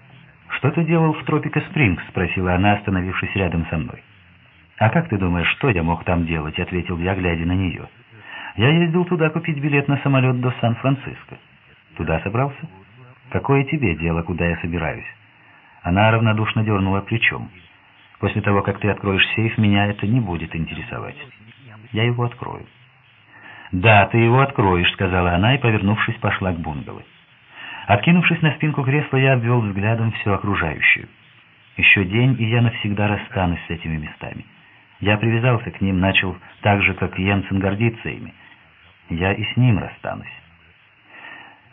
«Что ты делал в Тропика Спрингс?» — спросила она, остановившись рядом со мной. «А как ты думаешь, что я мог там делать?» — ответил я, глядя на нее. «Я ездил туда купить билет на самолет до Сан-Франциско». «Туда собрался?» «Какое тебе дело, куда я собираюсь?» Она равнодушно дернула плечом. «После того, как ты откроешь сейф, меня это не будет интересовать. Я его открою». «Да, ты его откроешь», — сказала она и, повернувшись, пошла к бунгало. Откинувшись на спинку кресла, я обвел взглядом все окружающее. Еще день, и я навсегда расстанусь с этими местами. Я привязался к ним, начал так же, как Йенсен гордиться ими. Я и с ним расстанусь.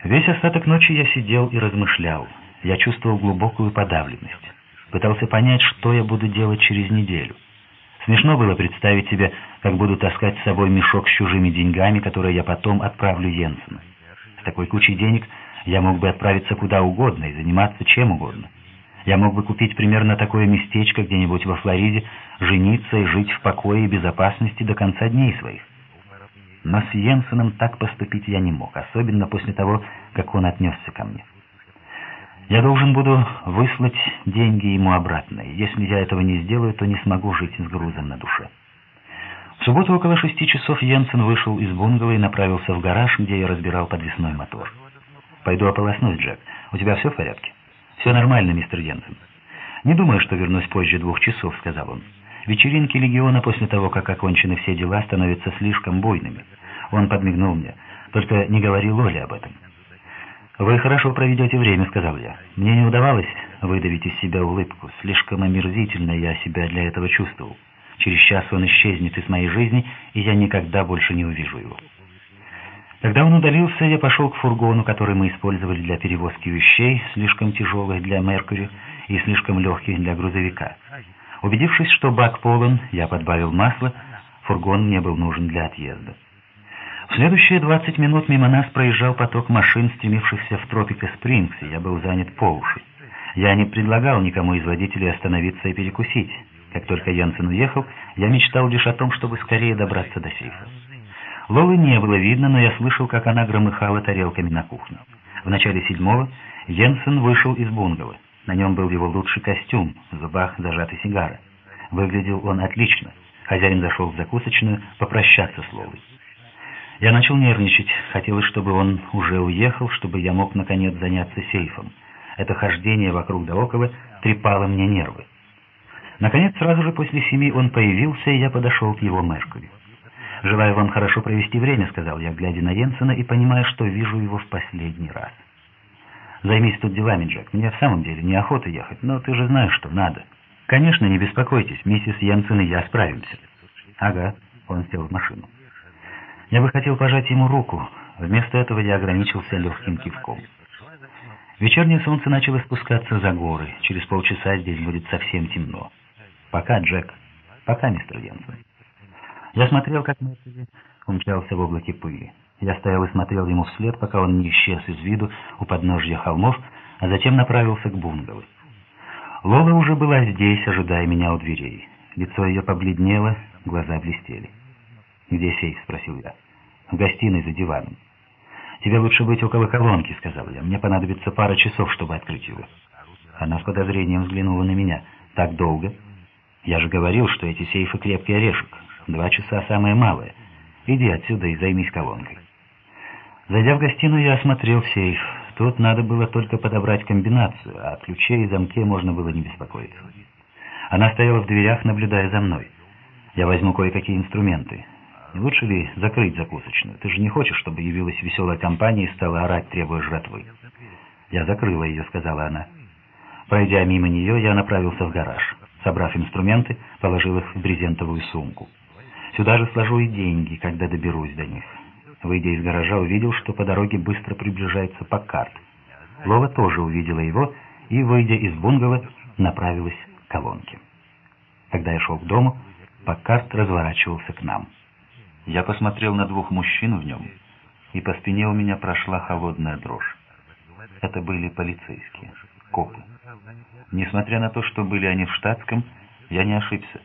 Весь остаток ночи я сидел и размышлял. Я чувствовал глубокую подавленность. Пытался понять, что я буду делать через неделю. Смешно было представить себе, как буду таскать с собой мешок с чужими деньгами, которые я потом отправлю Йенсену. С такой кучей денег я мог бы отправиться куда угодно и заниматься чем угодно. Я мог бы купить примерно такое местечко где-нибудь во Флориде, жениться и жить в покое и безопасности до конца дней своих. Но с Йенсеном так поступить я не мог, особенно после того, как он отнесся ко мне. Я должен буду выслать деньги ему обратно, и если я этого не сделаю, то не смогу жить с грузом на душе. В субботу около шести часов Йенсен вышел из бунгало и направился в гараж, где я разбирал подвесной мотор. «Пойду ополоснусь, Джек. У тебя все в порядке?» «Все нормально, мистер Йенсен». «Не думаю, что вернусь позже двух часов», — сказал он. Вечеринки легиона после того, как окончены все дела, становятся слишком буйными. Он подмигнул мне. Только не говори Лоле об этом. «Вы хорошо проведете время», — сказал я. «Мне не удавалось выдавить из себя улыбку. Слишком омерзительно я себя для этого чувствовал. Через час он исчезнет из моей жизни, и я никогда больше не увижу его». Когда он удалился, я пошел к фургону, который мы использовали для перевозки вещей, слишком тяжелых для Меркури и слишком легких для грузовика. Убедившись, что бак полон, я подбавил масло, фургон мне был нужен для отъезда. В следующие 20 минут мимо нас проезжал поток машин, стремившихся в Тропика Спрингс, и я был занят по уши. Я не предлагал никому из водителей остановиться и перекусить. Как только Янсен уехал, я мечтал лишь о том, чтобы скорее добраться до сейфа. Лолы не было видно, но я слышал, как она громыхала тарелками на кухне. В начале седьмого Йенсен вышел из бунгало. На нем был его лучший костюм, в зубах зажатой сигары. Выглядел он отлично. Хозяин зашел в закусочную попрощаться с Лолой. Я начал нервничать. Хотелось, чтобы он уже уехал, чтобы я мог, наконец, заняться сейфом. Это хождение вокруг да около трепало мне нервы. Наконец, сразу же после семи он появился, и я подошел к его Меркури. «Желаю вам хорошо провести время», — сказал я, глядя на Йенсена и понимая, что вижу его в последний раз. «Займись тут делами, Джек. Мне в самом деле неохота ехать, но ты же знаешь, что надо». «Конечно, не беспокойтесь, миссис Йенсен и я справимся». «Ага», — он сел в машину. Я бы хотел пожать ему руку. Вместо этого я ограничился легким кивком. Вечернее солнце начало спускаться за горы. Через полчаса здесь будет совсем темно. Пока, Джек. Пока, мистер Йенсен. Я смотрел, как Меркьюри умчался в облаке пыли. Я стоял и смотрел ему вслед, пока он не исчез из виду у подножья холмов, а затем направился к бунгало. Лола уже была здесь, ожидая меня у дверей. Лицо ее побледнело, глаза блестели. «Где сейф?» — спросил я. «В гостиной за диваном». «Тебе лучше быть около колонки», — сказал я. «Мне понадобится пара часов, чтобы открыть его». Она с подозрением взглянула на меня. «Так долго?» «Я же говорил, что эти сейфы крепкий орешек. Два часа самое малое. Иди отсюда и займись колонкой». Зайдя в гостиную, я осмотрел сейф. Тут надо было только подобрать комбинацию, а о ключе и замке можно было не беспокоиться. Она стояла в дверях, наблюдая за мной. «Я возьму кое-какие инструменты. Лучше ли закрыть закусочную? Ты же не хочешь, чтобы явилась веселая компания и стала орать, требуя жратвы?» «Я закрыла ее», — сказала она. Пройдя мимо нее, я направился в гараж. Собрав инструменты, положил их в брезентовую сумку. Сюда же сложу и деньги, когда доберусь до них. Выйдя из гаража, увидел, что по дороге быстро приближается Паккарт. Лола тоже увидела его и, выйдя из бунгало, направилась к колонке. Когда я шел к дому, Паккарт разворачивался к нам. Я посмотрел на двух мужчин в нем, и по спине у меня прошла холодная дрожь. Это были полицейские, копы. Несмотря на то, что были они в штатском, я не ошибся.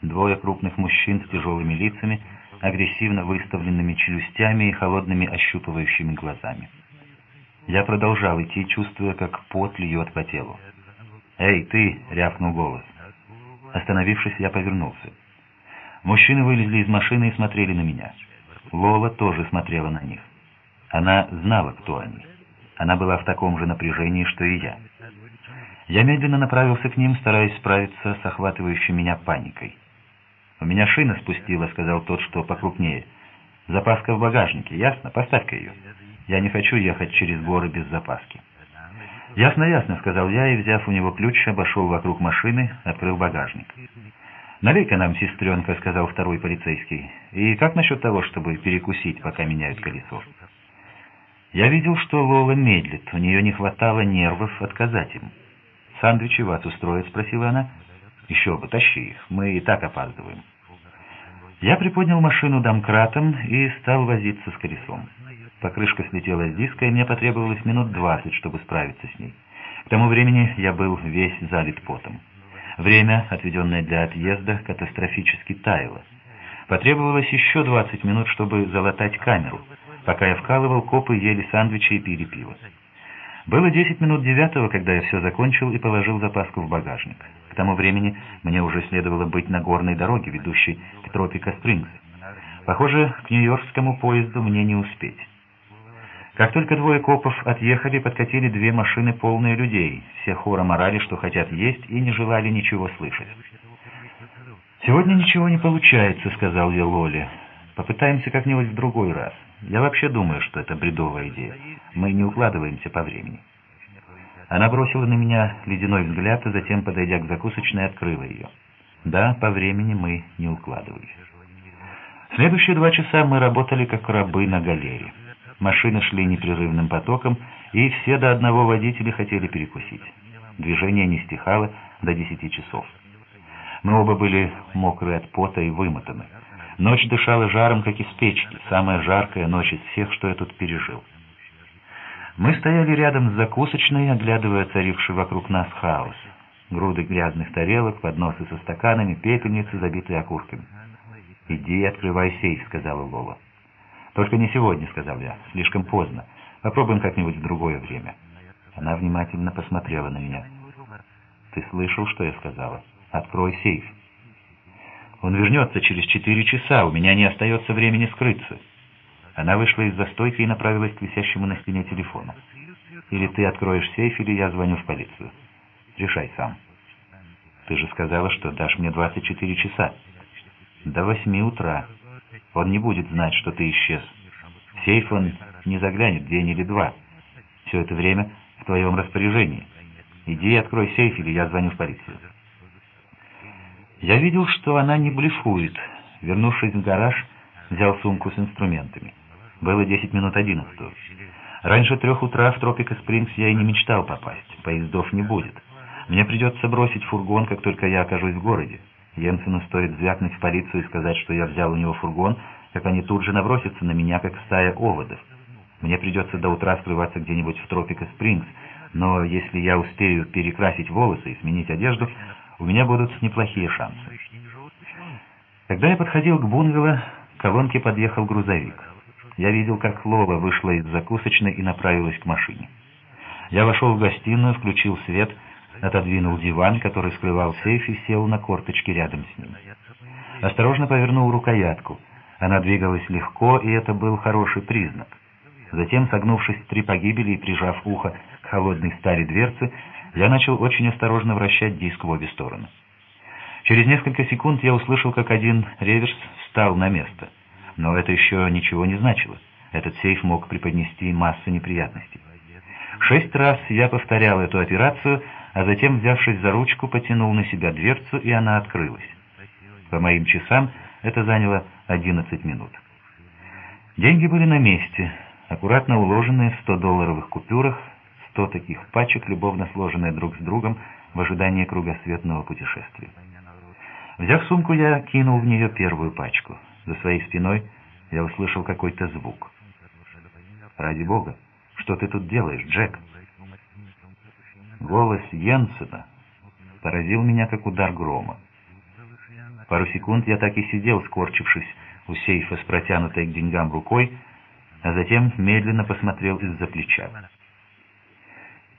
Двое крупных мужчин с тяжелыми лицами, агрессивно выставленными челюстями и холодными ощупывающими глазами. Я продолжал идти, чувствуя, как пот льет по телу. «Эй, ты!» — рявкнул голос. Остановившись, я повернулся. Мужчины вылезли из машины и смотрели на меня. Лола тоже смотрела на них. Она знала, кто они. Она была в таком же напряжении, что и я. Я медленно направился к ним, стараясь справиться с охватывающей меня паникой. «У меня шина спустила», — сказал тот, что покрупнее. «Запаска в багажнике, ясно? Поставь-ка ее. Я не хочу ехать через горы без запаски». «Ясно, ясно», — сказал я, и, взяв у него ключ, обошел вокруг машины, открыл багажник. «Налей-ка нам, сестренка», — сказал второй полицейский. «И как насчет того, чтобы перекусить, пока меняют колесо?» Я видел, что Лола медлит, у нее не хватало нервов отказать им. «Сандвичи вас устроят?» — спросила она. «Еще бы, тащи их, мы и так опаздываем». Я приподнял машину домкратом и стал возиться с колесом. Покрышка слетела с диска, и мне потребовалось минут двадцать, чтобы справиться с ней. К тому времени я был весь залит потом. Время, отведенное для отъезда, катастрофически таяло. Потребовалось еще 20 минут, чтобы залатать камеру. Пока я вкалывал, копы ели сандвичи и пили пиво. Было 10 минут девятого, когда я все закончил и положил запаску в багажник. К тому времени мне уже следовало быть на горной дороге, ведущей к Тропика Спрингс. Похоже, к нью-йоркскому поезду мне не успеть. Как только двое копов отъехали, подкатили две машины, полные людей. Все хором орали, что хотят есть, и не желали ничего слышать. «Сегодня ничего не получается», — сказал я Лоле. «Попытаемся как-нибудь в другой раз. Я вообще думаю, что это бредовая идея. Мы не укладываемся по времени». Она бросила на меня ледяной взгляд, и затем, подойдя к закусочной, открыла ее. Да, по времени мы не укладывались. Следующие два часа мы работали как рабы на галере. Машины шли непрерывным потоком, и все до одного водителя хотели перекусить. Движение не стихало до десяти часов. Мы оба были мокрые от пота и вымотаны. Ночь дышала жаром, как из печки, самая жаркая ночь из всех, что я тут пережил. Мы стояли рядом с закусочной, оглядывая царивший вокруг нас хаос. Груды грязных тарелок, подносы со стаканами, пепельницы, забитые окурками. «Иди открывай сейф», — сказала Лола. «Только не сегодня», — сказал я. «Слишком поздно. Попробуем как-нибудь в другое время». Она внимательно посмотрела на меня. «Ты слышал, что я сказала? Открой сейф». «Он вернется через четыре часа. У меня не остается времени скрыться». Она вышла из застойки и направилась к висящему на стене телефону. «Или ты откроешь сейф, или я звоню в полицию. Решай сам». «Ты же сказала, что дашь мне 24 часа». «До восьми утра. Он не будет знать, что ты исчез. В сейф он не заглянет день или два. Все это время в твоем распоряжении. Иди и открой сейф, или я звоню в полицию». Я видел, что она не блефует. Вернувшись в гараж, взял сумку с инструментами. Было 10 минут одиннадцатого. Раньше трех утра в Тропика Спрингс я и не мечтал попасть. Поездов не будет. Мне придется бросить фургон, как только я окажусь в городе. Йенсену стоит звякнуть в полицию и сказать, что я взял у него фургон, как они тут же набросятся на меня, как стая оводов. Мне придется до утра скрываться где-нибудь в Тропика Спрингс, но если я успею перекрасить волосы и сменить одежду, у меня будут неплохие шансы. Когда я подходил к бунгало, к колонке подъехал грузовик. Я видел, как Лола вышла из закусочной и направилась к машине. Я вошел в гостиную, включил свет, отодвинул диван, который скрывал сейф, и сел на корточки рядом с ним. Осторожно повернул рукоятку. Она двигалась легко, и это был хороший признак. Затем, согнувшись три погибели и прижав ухо к холодной стали дверцы, я начал очень осторожно вращать диск в обе стороны. Через несколько секунд я услышал, как один реверс встал на место — но это еще ничего не значило. Этот сейф мог преподнести массу неприятностей. Шесть раз я повторял эту операцию, а затем, взявшись за ручку, потянул на себя дверцу, и она открылась. По моим часам это заняло 11 минут. Деньги были на месте, аккуратно уложенные в 100-долларовых купюрах, 100 таких пачек, любовно сложенные друг с другом в ожидании кругосветного путешествия. Взяв сумку, я кинул в нее первую пачку — за своей спиной я услышал какой-то звук. «Ради бога, что ты тут делаешь, Джек?» Голос Йенсена поразил меня, как удар грома. Пару секунд я так и сидел, скорчившись у сейфа с протянутой к деньгам рукой, а затем медленно посмотрел из-за плеча.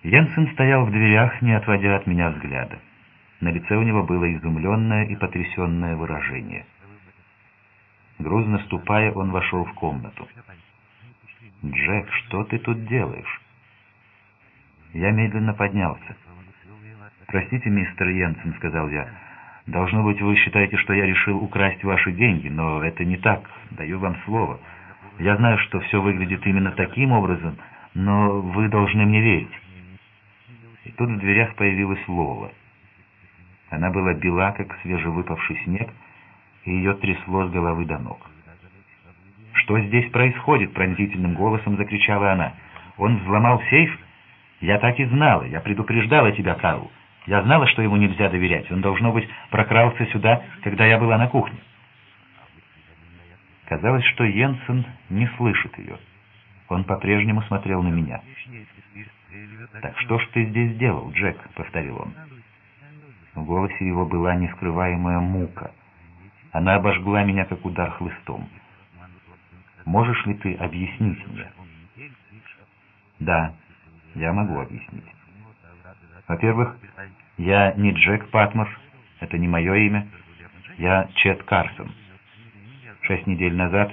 Йенсен стоял в дверях, не отводя от меня взгляда. На лице у него было изумленное и потрясенное выражение. Грузно ступая, он вошел в комнату. «Джек, что ты тут делаешь?» Я медленно поднялся. «Простите, мистер Йенсен», — сказал я. «Должно быть, вы считаете, что я решил украсть ваши деньги, но это не так. Даю вам слово. Я знаю, что все выглядит именно таким образом, но вы должны мне верить». И тут в дверях появилась Лола. Она была бела, как свежевыпавший снег, и ее трясло с головы до ног. «Что здесь происходит?» — пронзительным голосом закричала она. «Он взломал сейф? Я так и знала. Я предупреждала тебя, Карл. Я знала, что ему нельзя доверять. Он, должно быть, прокрался сюда, когда я была на кухне». Казалось, что Йенсен не слышит ее. Он по-прежнему смотрел на меня. «Так что ж ты здесь делал, Джек?» — повторил он. В голосе его была нескрываемая мука — она обожгла меня, как удар хлыстом. Можешь ли ты объяснить мне? Да, я могу объяснить. Во-первых, я не Джек Патмор, это не мое имя. Я Чет Карсон. Шесть недель назад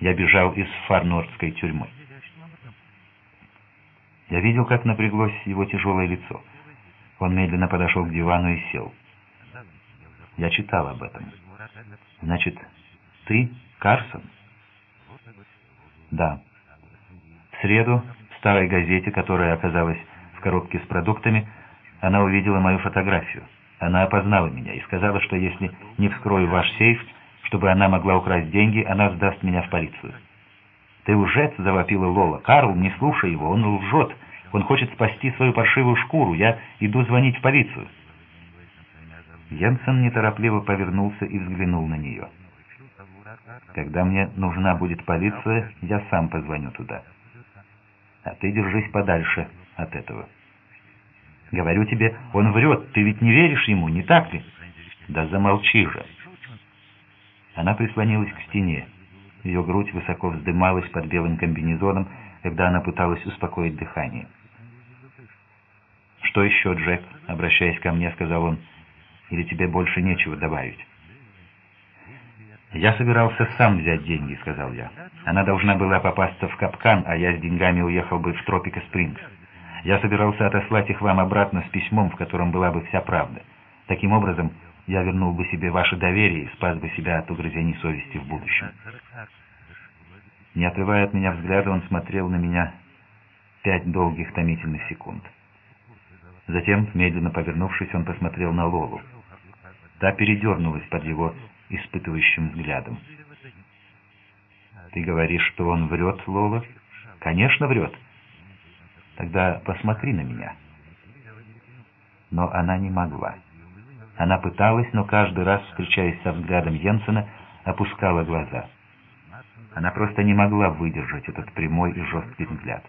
я бежал из Фарнордской тюрьмы. Я видел, как напряглось его тяжелое лицо. Он медленно подошел к дивану и сел. Я читал об этом. Значит, ты Карсон? Да. В среду в старой газете, которая оказалась в коробке с продуктами, она увидела мою фотографию. Она опознала меня и сказала, что если не вскрою ваш сейф, чтобы она могла украсть деньги, она сдаст меня в полицию. «Ты лжец!» — завопила Лола. «Карл, не слушай его, он лжет. Он хочет спасти свою паршивую шкуру. Я иду звонить в полицию». Йенсен неторопливо повернулся и взглянул на нее. «Когда мне нужна будет полиция, я сам позвоню туда. А ты держись подальше от этого». «Говорю тебе, он врет, ты ведь не веришь ему, не так ли?» «Да замолчи же!» Она прислонилась к стене. Ее грудь высоко вздымалась под белым комбинезоном, когда она пыталась успокоить дыхание. «Что еще, Джек?» — обращаясь ко мне, сказал он. Или тебе больше нечего добавить?» «Я собирался сам взять деньги», — сказал я. «Она должна была попасться в капкан, а я с деньгами уехал бы в Тропика Спрингс. Я собирался отослать их вам обратно с письмом, в котором была бы вся правда. Таким образом, я вернул бы себе ваше доверие и спас бы себя от угрызений совести в будущем». Не отрывая от меня взгляда, он смотрел на меня пять долгих томительных секунд. Затем, медленно повернувшись, он посмотрел на Лолу. Та передернулась под его испытывающим взглядом. «Ты говоришь, что он врет, Лола?» «Конечно, врет!» «Тогда посмотри на меня». Но она не могла. Она пыталась, но каждый раз, встречаясь со взглядом Йенсена, опускала глаза. Она просто не могла выдержать этот прямой и жесткий взгляд.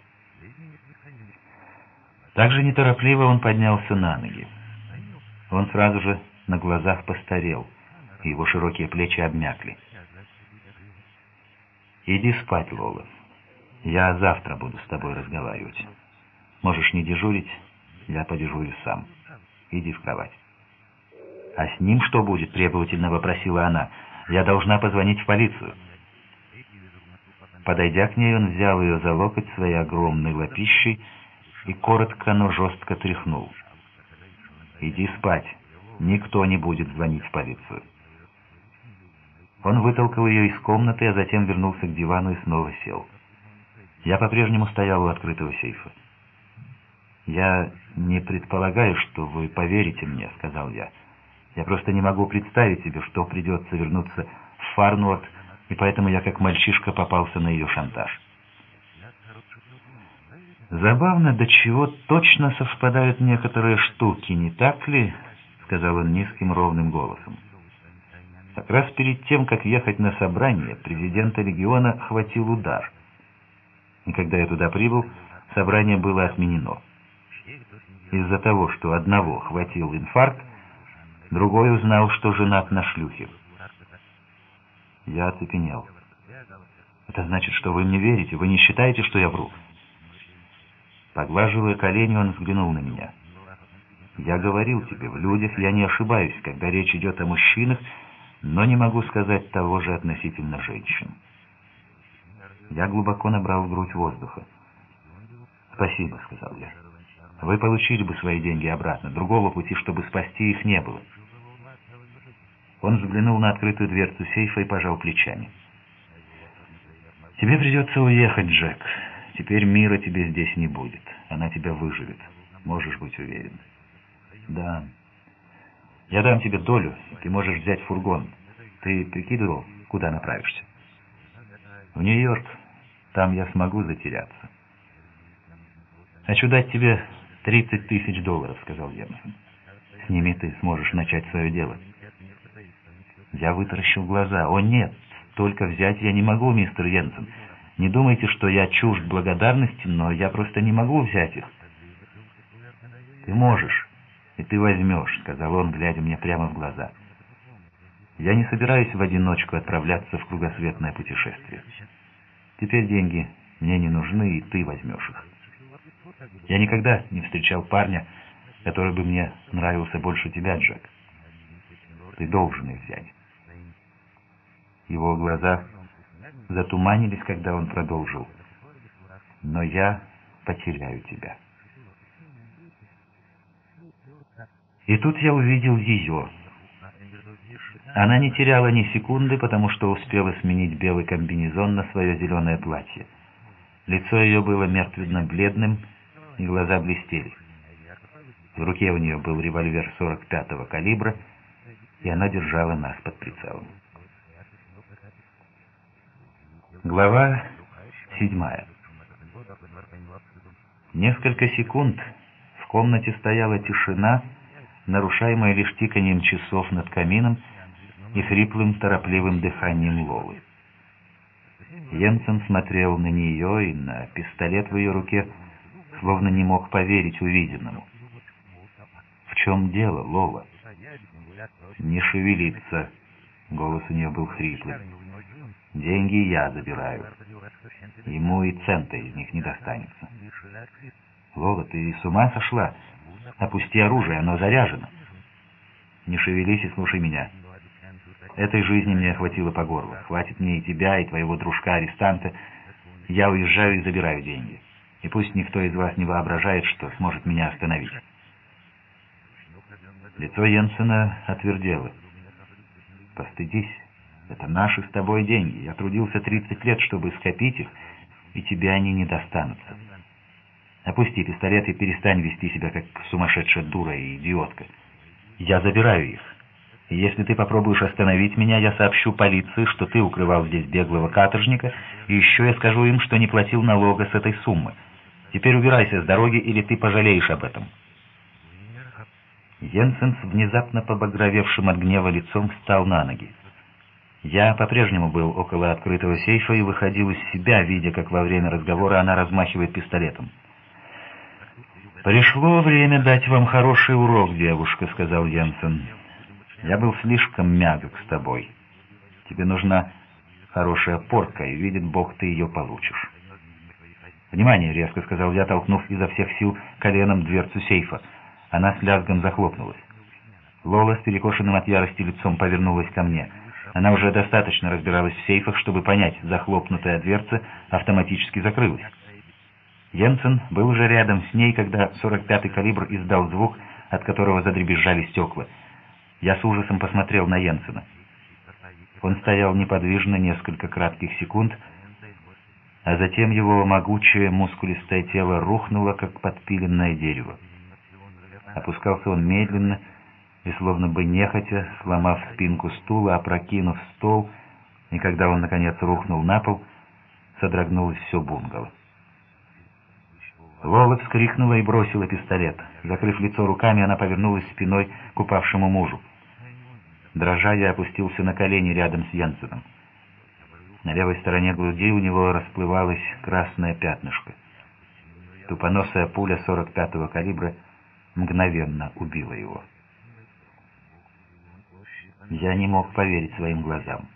Также неторопливо он поднялся на ноги. Он сразу же на глазах постарел, и его широкие плечи обмякли. «Иди спать, Лола. Я завтра буду с тобой разговаривать. Можешь не дежурить, я подежурю сам. Иди в кровать». «А с ним что будет?» — требовательно вопросила она. «Я должна позвонить в полицию». Подойдя к ней, он взял ее за локоть своей огромной лапищей и коротко, но жестко тряхнул. «Иди спать. Никто не будет звонить в полицию». Он вытолкал ее из комнаты, а затем вернулся к дивану и снова сел. Я по-прежнему стоял у открытого сейфа. «Я не предполагаю, что вы поверите мне», — сказал я. «Я просто не могу представить себе, что придется вернуться в Фарнуорт, и поэтому я как мальчишка попался на ее шантаж». «Забавно, до чего точно совпадают некоторые штуки, не так ли?» — сказал он низким ровным голосом. Как раз перед тем, как ехать на собрание, президента региона хватил удар. И когда я туда прибыл, собрание было отменено. Из-за того, что одного хватил инфаркт, другой узнал, что женат на шлюхе. Я оцепенел. «Это значит, что вы мне верите? Вы не считаете, что я вру?» Поглаживая колени, он взглянул на меня. «Я говорил тебе, в людях я не ошибаюсь, когда речь идет о мужчинах, но не могу сказать того же относительно женщин». Я глубоко набрал в грудь воздуха. «Спасибо», — сказал я. «Вы получили бы свои деньги обратно. Другого пути, чтобы спасти их, не было». Он взглянул на открытую дверцу сейфа и пожал плечами. «Тебе придется уехать, Джек». Теперь мира тебе здесь не будет. Она тебя выживет. Можешь быть уверен. Да. Я дам тебе долю, ты можешь взять фургон. Ты прикидывал, куда направишься? В Нью-Йорк. Там я смогу затеряться. Хочу дать тебе 30 тысяч долларов, сказал Йенсен. С ними ты сможешь начать свое дело. Я вытаращил глаза. О, нет, только взять я не могу, мистер Йенсен. Не думайте, что я чужд благодарности, но я просто не могу взять их. Ты можешь, и ты возьмешь, сказал он, глядя мне прямо в глаза. Я не собираюсь в одиночку отправляться в кругосветное путешествие. Теперь деньги мне не нужны, и ты возьмешь их. Я никогда не встречал парня, который бы мне нравился больше тебя, Джек. Ты должен их взять. Его глаза затуманились, когда он продолжил. «Но я потеряю тебя». И тут я увидел ее. Она не теряла ни секунды, потому что успела сменить белый комбинезон на свое зеленое платье. Лицо ее было мертвенно-бледным, и глаза блестели. В руке у нее был револьвер 45-го калибра, и она держала нас под прицелом. Глава седьмая. Несколько секунд в комнате стояла тишина, нарушаемая лишь тиканием часов над камином и хриплым торопливым дыханием Лолы. Йенсен смотрел на нее и на пистолет в ее руке, словно не мог поверить увиденному. «В чем дело, Лола?» «Не шевелиться», — голос у нее был хриплый. Деньги я забираю. Ему и цента из них не достанется. Лола, ты с ума сошла? Опусти оружие, оно заряжено. Не шевелись и слушай меня. Этой жизни мне хватило по горло. Хватит мне и тебя, и твоего дружка-арестанта. Я уезжаю и забираю деньги. И пусть никто из вас не воображает, что сможет меня остановить. Лицо Йенсена отвердело. «Постыдись, это наши с тобой деньги. Я трудился 30 лет, чтобы скопить их, и тебе они не достанутся. Опусти пистолет и перестань вести себя как сумасшедшая дура и идиотка. Я забираю их. И если ты попробуешь остановить меня, я сообщу полиции, что ты укрывал здесь беглого каторжника, и еще я скажу им, что не платил налога с этой суммы. Теперь убирайся с дороги, или ты пожалеешь об этом». Йенсен с внезапно побагровевшим от гнева лицом встал на ноги. Я по-прежнему был около открытого сейфа и выходил из себя, видя, как во время разговора она размахивает пистолетом. «Пришло время дать вам хороший урок, девушка», — сказал Йенсен. «Я был слишком мягок с тобой. Тебе нужна хорошая порка, и, видит Бог, ты ее получишь». «Внимание!» — резко сказал я, толкнув изо всех сил коленом дверцу сейфа. Она с лязгом захлопнулась. Лола с перекошенным от ярости лицом повернулась ко мне. Она уже достаточно разбиралась в сейфах, чтобы понять, захлопнутая дверца автоматически закрылась. Йенсен был уже рядом с ней, когда 45-й калибр издал звук, от которого задребезжали стекла. Я с ужасом посмотрел на Йенсена. Он стоял неподвижно несколько кратких секунд, а затем его могучее мускулистое тело рухнуло, как подпиленное дерево. Опускался он медленно и, словно бы нехотя, сломав спинку стула, опрокинув стол, и когда он, наконец, рухнул на пол, содрогнулось все бунгало. Лола вскрикнула и бросила пистолет. Закрыв лицо руками, она повернулась спиной к упавшему мужу. Дрожа, я опустился на колени рядом с Янсеном. На левой стороне груди у него расплывалось красное пятнышко. Тупоносая пуля 45-го калибра — мгновенно убила его. Я не мог поверить своим глазам.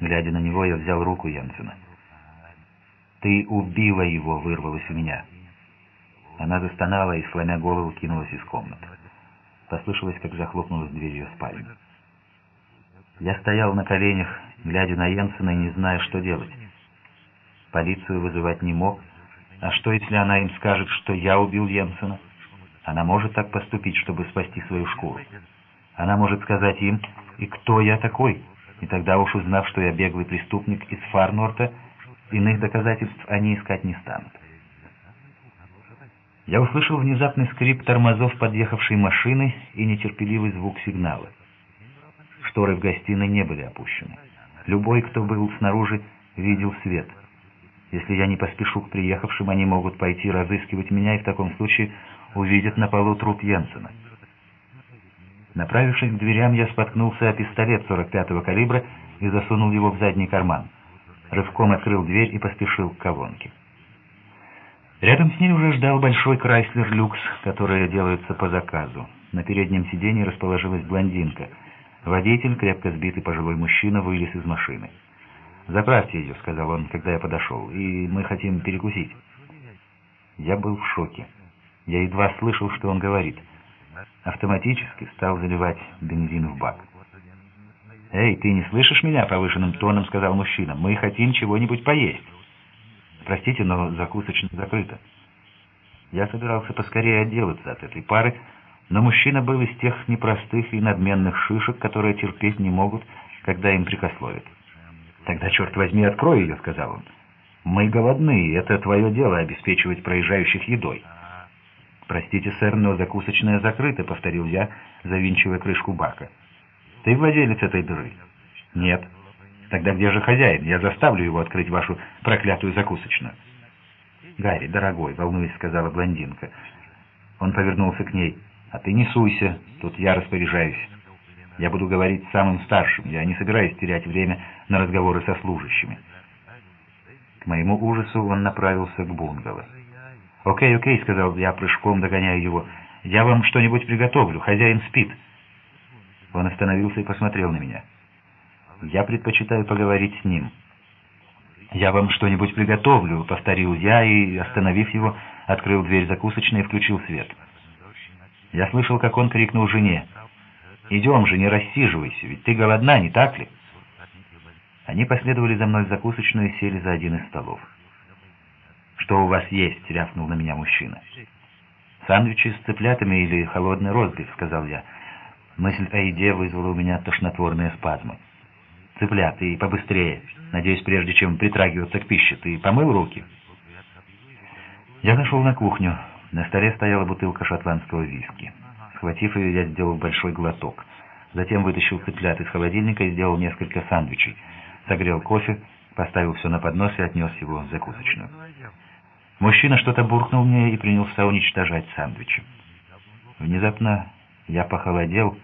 Глядя на него, я взял руку Янсена. «Ты убила его!» — вырвалось у меня. Она застонала и, сломя голову, кинулась из комнаты. Послышалось, как захлопнулась дверь ее спальни. Я стоял на коленях, глядя на Янсена и не зная, что делать. Полицию вызывать не мог. А что, если она им скажет, что я убил Янсена? Она может так поступить, чтобы спасти свою шкуру. Она может сказать им, и кто я такой? И тогда уж узнав, что я беглый преступник из Фарнорта, иных доказательств они искать не станут. Я услышал внезапный скрип тормозов подъехавшей машины и нетерпеливый звук сигнала. Шторы в гостиной не были опущены. Любой, кто был снаружи, видел свет. Если я не поспешу к приехавшим, они могут пойти разыскивать меня, и в таком случае увидят на полу труп Йенсена. Направившись к дверям, я споткнулся о пистолет 45-го калибра и засунул его в задний карман. Рывком открыл дверь и поспешил к колонке. Рядом с ней уже ждал большой Крайслер Люкс, которые делаются по заказу. На переднем сиденье расположилась блондинка. Водитель, крепко сбитый пожилой мужчина, вылез из машины. «Заправьте ее», — сказал он, когда я подошел, — «и мы хотим перекусить». Я был в шоке. Я едва слышал, что он говорит. Автоматически стал заливать бензин в бак. «Эй, ты не слышишь меня?» — повышенным тоном сказал мужчина. «Мы хотим чего-нибудь поесть». «Простите, но закусочная закрыта». Я собирался поскорее отделаться от этой пары, но мужчина был из тех непростых и надменных шишек, которые терпеть не могут, когда им прикословят. «Тогда, черт возьми, открой ее», — сказал он. «Мы голодны, это твое дело — обеспечивать проезжающих едой». «Простите, сэр, но закусочная закрыта», — повторил я, завинчивая крышку бака. «Ты владелец этой дыры?» «Нет». «Тогда где же хозяин? Я заставлю его открыть вашу проклятую закусочную». «Гарри, дорогой», — волнуясь, сказала блондинка. Он повернулся к ней. «А ты не суйся, тут я распоряжаюсь. Я буду говорить с самым старшим, я не собираюсь терять время на разговоры со служащими». К моему ужасу он направился к бунгало. «Окей, окей», — сказал я, прыжком догоняя его. «Я вам что-нибудь приготовлю, хозяин спит». Он остановился и посмотрел на меня. «Я предпочитаю поговорить с ним». «Я вам что-нибудь приготовлю», — повторил я и, остановив его, открыл дверь закусочной и включил свет. Я слышал, как он крикнул жене. Идем же, не рассиживайся, ведь ты голодна, не так ли?» Они последовали за мной в закусочную и сели за один из столов. «Что у вас есть?» — рявкнул на меня мужчина. «Сандвичи с цыплятами или холодный розбив», — сказал я. Мысль о еде вызвала у меня тошнотворные спазмы. «Цыплят, и побыстрее. Надеюсь, прежде чем притрагиваться к пище, ты помыл руки?» Я зашел на кухню. На столе стояла бутылка шотландского виски. Схватив ее, я сделал большой глоток. Затем вытащил цыплят из холодильника и сделал несколько сандвичей. Согрел кофе, поставил все на поднос и отнес его в закусочную. Мужчина что-то буркнул мне и принялся уничтожать сэндвичи. Внезапно я похолодел,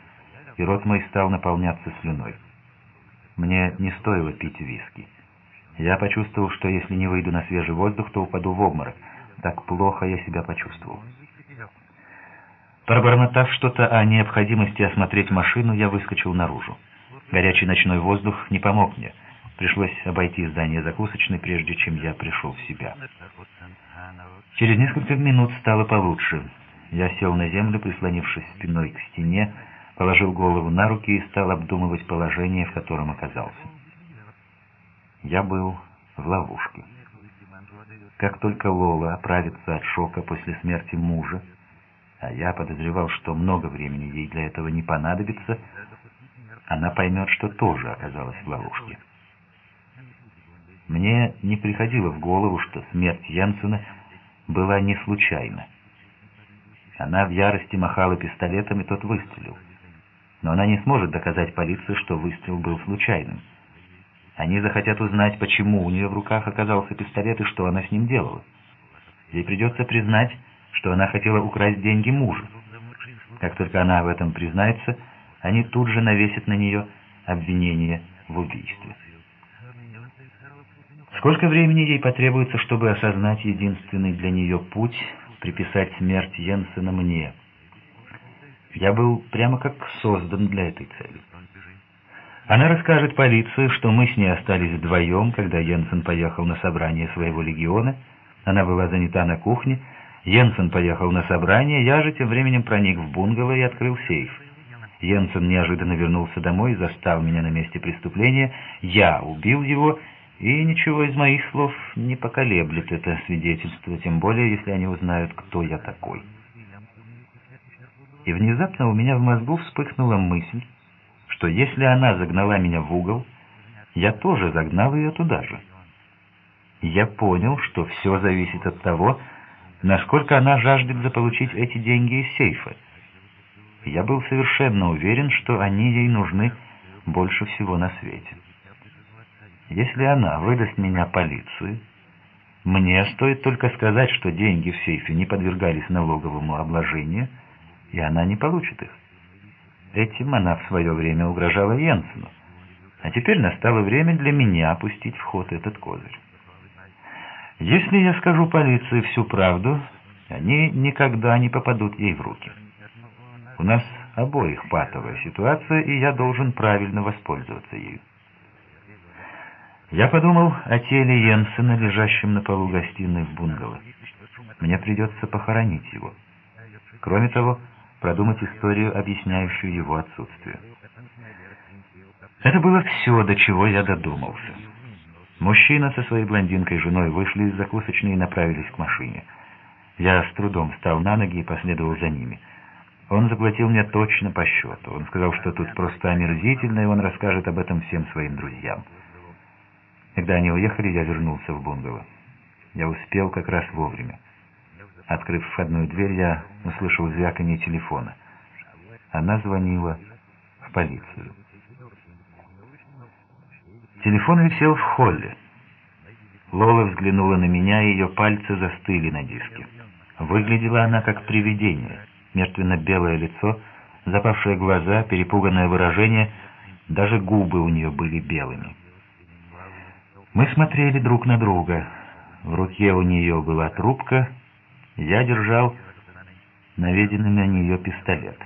и рот мой стал наполняться слюной. Мне не стоило пить виски. Я почувствовал, что если не выйду на свежий воздух, то упаду в обморок. Так плохо я себя почувствовал. Пробормотав что-то о необходимости осмотреть машину, я выскочил наружу. Горячий ночной воздух не помог мне. Пришлось обойти здание закусочной, прежде чем я пришел в себя. Через несколько минут стало получше. Я сел на землю, прислонившись спиной к стене, положил голову на руки и стал обдумывать положение, в котором оказался. Я был в ловушке. Как только Лола оправится от шока после смерти мужа, а я подозревал, что много времени ей для этого не понадобится, она поймет, что тоже оказалась в ловушке. Мне не приходило в голову, что смерть Янсена была не случайна. Она в ярости махала пистолетом, и тот выстрелил. Но она не сможет доказать полиции, что выстрел был случайным. Они захотят узнать, почему у нее в руках оказался пистолет и что она с ним делала. Ей придется признать, что она хотела украсть деньги мужа. Как только она в этом признается, они тут же навесят на нее обвинение в убийстве. Сколько времени ей потребуется, чтобы осознать единственный для нее путь, приписать смерть Йенсена мне? Я был прямо как создан для этой цели. Она расскажет полиции, что мы с ней остались вдвоем, когда Йенсен поехал на собрание своего легиона. Она была занята на кухне. Йенсен поехал на собрание, я же тем временем проник в бунгало и открыл сейф. Йенсен неожиданно вернулся домой и застал меня на месте преступления. Я убил его и ничего из моих слов не поколеблет это свидетельство, тем более, если они узнают, кто я такой. И внезапно у меня в мозгу вспыхнула мысль, что если она загнала меня в угол, я тоже загнал ее туда же. Я понял, что все зависит от того, насколько она жаждет заполучить эти деньги из сейфа. Я был совершенно уверен, что они ей нужны больше всего на свете. Если она выдаст меня полиции, мне стоит только сказать, что деньги в сейфе не подвергались налоговому обложению, и она не получит их. Этим она в свое время угрожала Йенсену, а теперь настало время для меня опустить в ход этот козырь. Если я скажу полиции всю правду, они никогда не попадут ей в руки. У нас обоих патовая ситуация, и я должен правильно воспользоваться ею. Я подумал о теле Йенсена, лежащем на полу гостиной в бунгало. Мне придется похоронить его. Кроме того, продумать историю, объясняющую его отсутствие. Это было все, до чего я додумался. Мужчина со своей блондинкой женой вышли из закусочной и направились к машине. Я с трудом встал на ноги и последовал за ними. Он заплатил мне точно по счету. Он сказал, что тут просто омерзительно, и он расскажет об этом всем своим друзьям. Когда они уехали, я вернулся в бунгало. Я успел как раз вовремя. Открыв входную дверь, я услышал звяканье телефона. Она звонила в полицию. Телефон висел в холле. Лола взглянула на меня, и ее пальцы застыли на диске. Выглядела она как привидение. Мертвенно-белое лицо, запавшие глаза, перепуганное выражение, даже губы у нее были белыми. Мы смотрели друг на друга. В руке у нее была трубка, я держал наведенный на нее пистолет.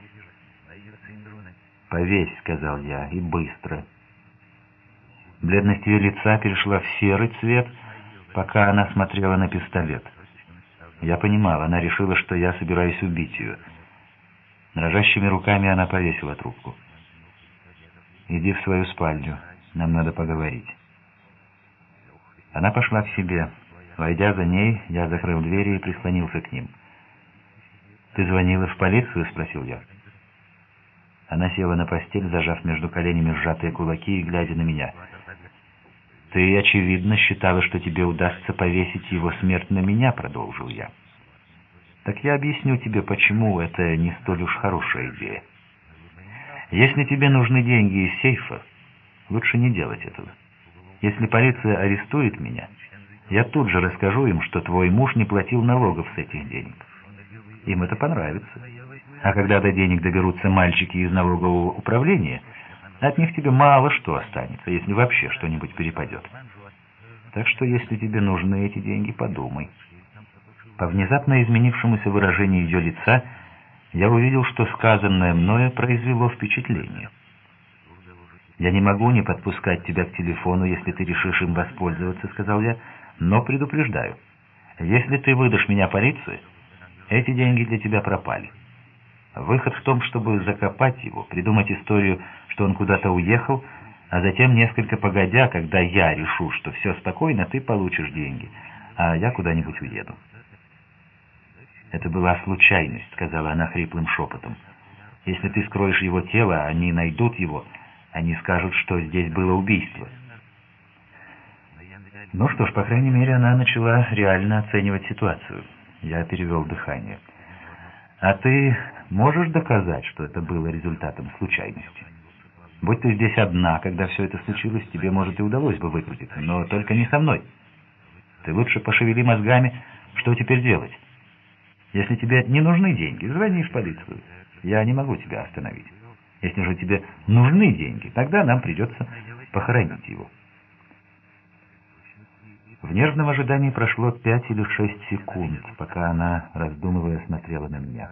«Повесь», — сказал я, — «и быстро». Бледность ее лица перешла в серый цвет, пока она смотрела на пистолет. Я понимал, она решила, что я собираюсь убить ее. Дрожащими руками она повесила трубку. «Иди в свою спальню, нам надо поговорить». Она пошла к себе. Войдя за ней, я закрыл двери и прислонился к ним. «Ты звонила в полицию?» — спросил я. Она села на постель, зажав между коленями сжатые кулаки и глядя на меня. «Ты, очевидно, считала, что тебе удастся повесить его смерть на меня», — продолжил я. «Так я объясню тебе, почему это не столь уж хорошая идея. Если тебе нужны деньги из сейфа, лучше не делать этого. Если полиция арестует меня, я тут же расскажу им, что твой муж не платил налогов с этих денег. Им это понравится. А когда до денег доберутся мальчики из налогового управления, от них тебе мало что останется, если вообще что-нибудь перепадет. Так что, если тебе нужны эти деньги, подумай. По внезапно изменившемуся выражению ее лица я увидел, что сказанное мною произвело впечатление. «Я не могу не подпускать тебя к телефону, если ты решишь им воспользоваться», — сказал я, — «но предупреждаю. Если ты выдашь меня полиции, эти деньги для тебя пропали». Выход в том, чтобы закопать его, придумать историю, что он куда-то уехал, а затем, несколько погодя, когда я решу, что все спокойно, ты получишь деньги, а я куда-нибудь уеду. «Это была случайность», — сказала она хриплым шепотом. «Если ты скроешь его тело, они найдут его, они скажут, что здесь было убийство». Ну что ж, по крайней мере, она начала реально оценивать ситуацию. Я перевел дыхание. «А ты Можешь доказать, что это было результатом случайности? Будь ты здесь одна, когда все это случилось, тебе, может, и удалось бы выкрутиться, но только не со мной. Ты лучше пошевели мозгами, что теперь делать. Если тебе не нужны деньги, звони в полицию. Я не могу тебя остановить. Если же тебе нужны деньги, тогда нам придется похоронить его. В нервном ожидании прошло пять или шесть секунд, пока она, раздумывая, смотрела на меня.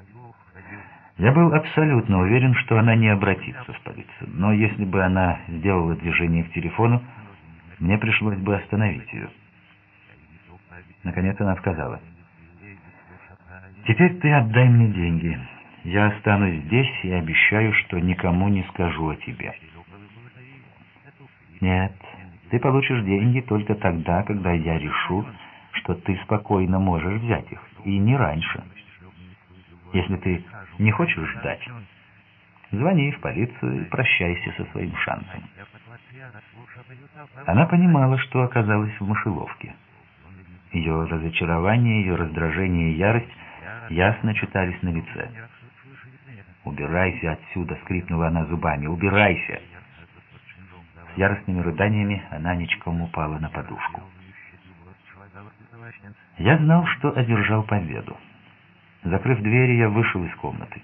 Я был абсолютно уверен, что она не обратится в полицию, но если бы она сделала движение к телефону, мне пришлось бы остановить ее. Наконец она сказала, «Теперь ты отдай мне деньги. Я останусь здесь и обещаю, что никому не скажу о тебе». «Нет, ты получишь деньги только тогда, когда я решу, что ты спокойно можешь взять их, и не раньше». Если ты не хочешь ждать, звони в полицию и прощайся со своим шансом. Она понимала, что оказалась в мышеловке. Ее разочарование, ее раздражение и ярость ясно читались на лице. «Убирайся отсюда!» — скрипнула она зубами. «Убирайся!» С яростными рыданиями она ничком упала на подушку. Я знал, что одержал победу. Закрыв двери, я вышел из комнаты.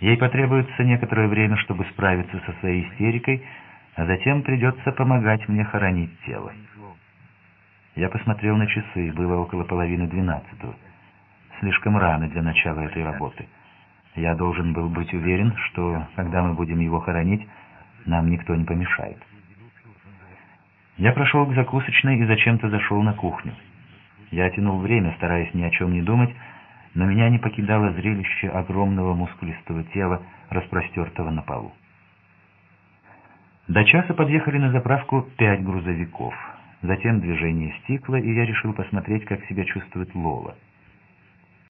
Ей потребуется некоторое время, чтобы справиться со своей истерикой, а затем придется помогать мне хоронить тело. Я посмотрел на часы, было около половины двенадцатого. Слишком рано для начала этой работы. Я должен был быть уверен, что, когда мы будем его хоронить, нам никто не помешает. Я прошел к закусочной и зачем-то зашел на кухню. Я тянул время, стараясь ни о чем не думать, но меня не покидало зрелище огромного мускулистого тела, распростертого на полу. До часа подъехали на заправку пять грузовиков. Затем движение стекло, и я решил посмотреть, как себя чувствует Лола.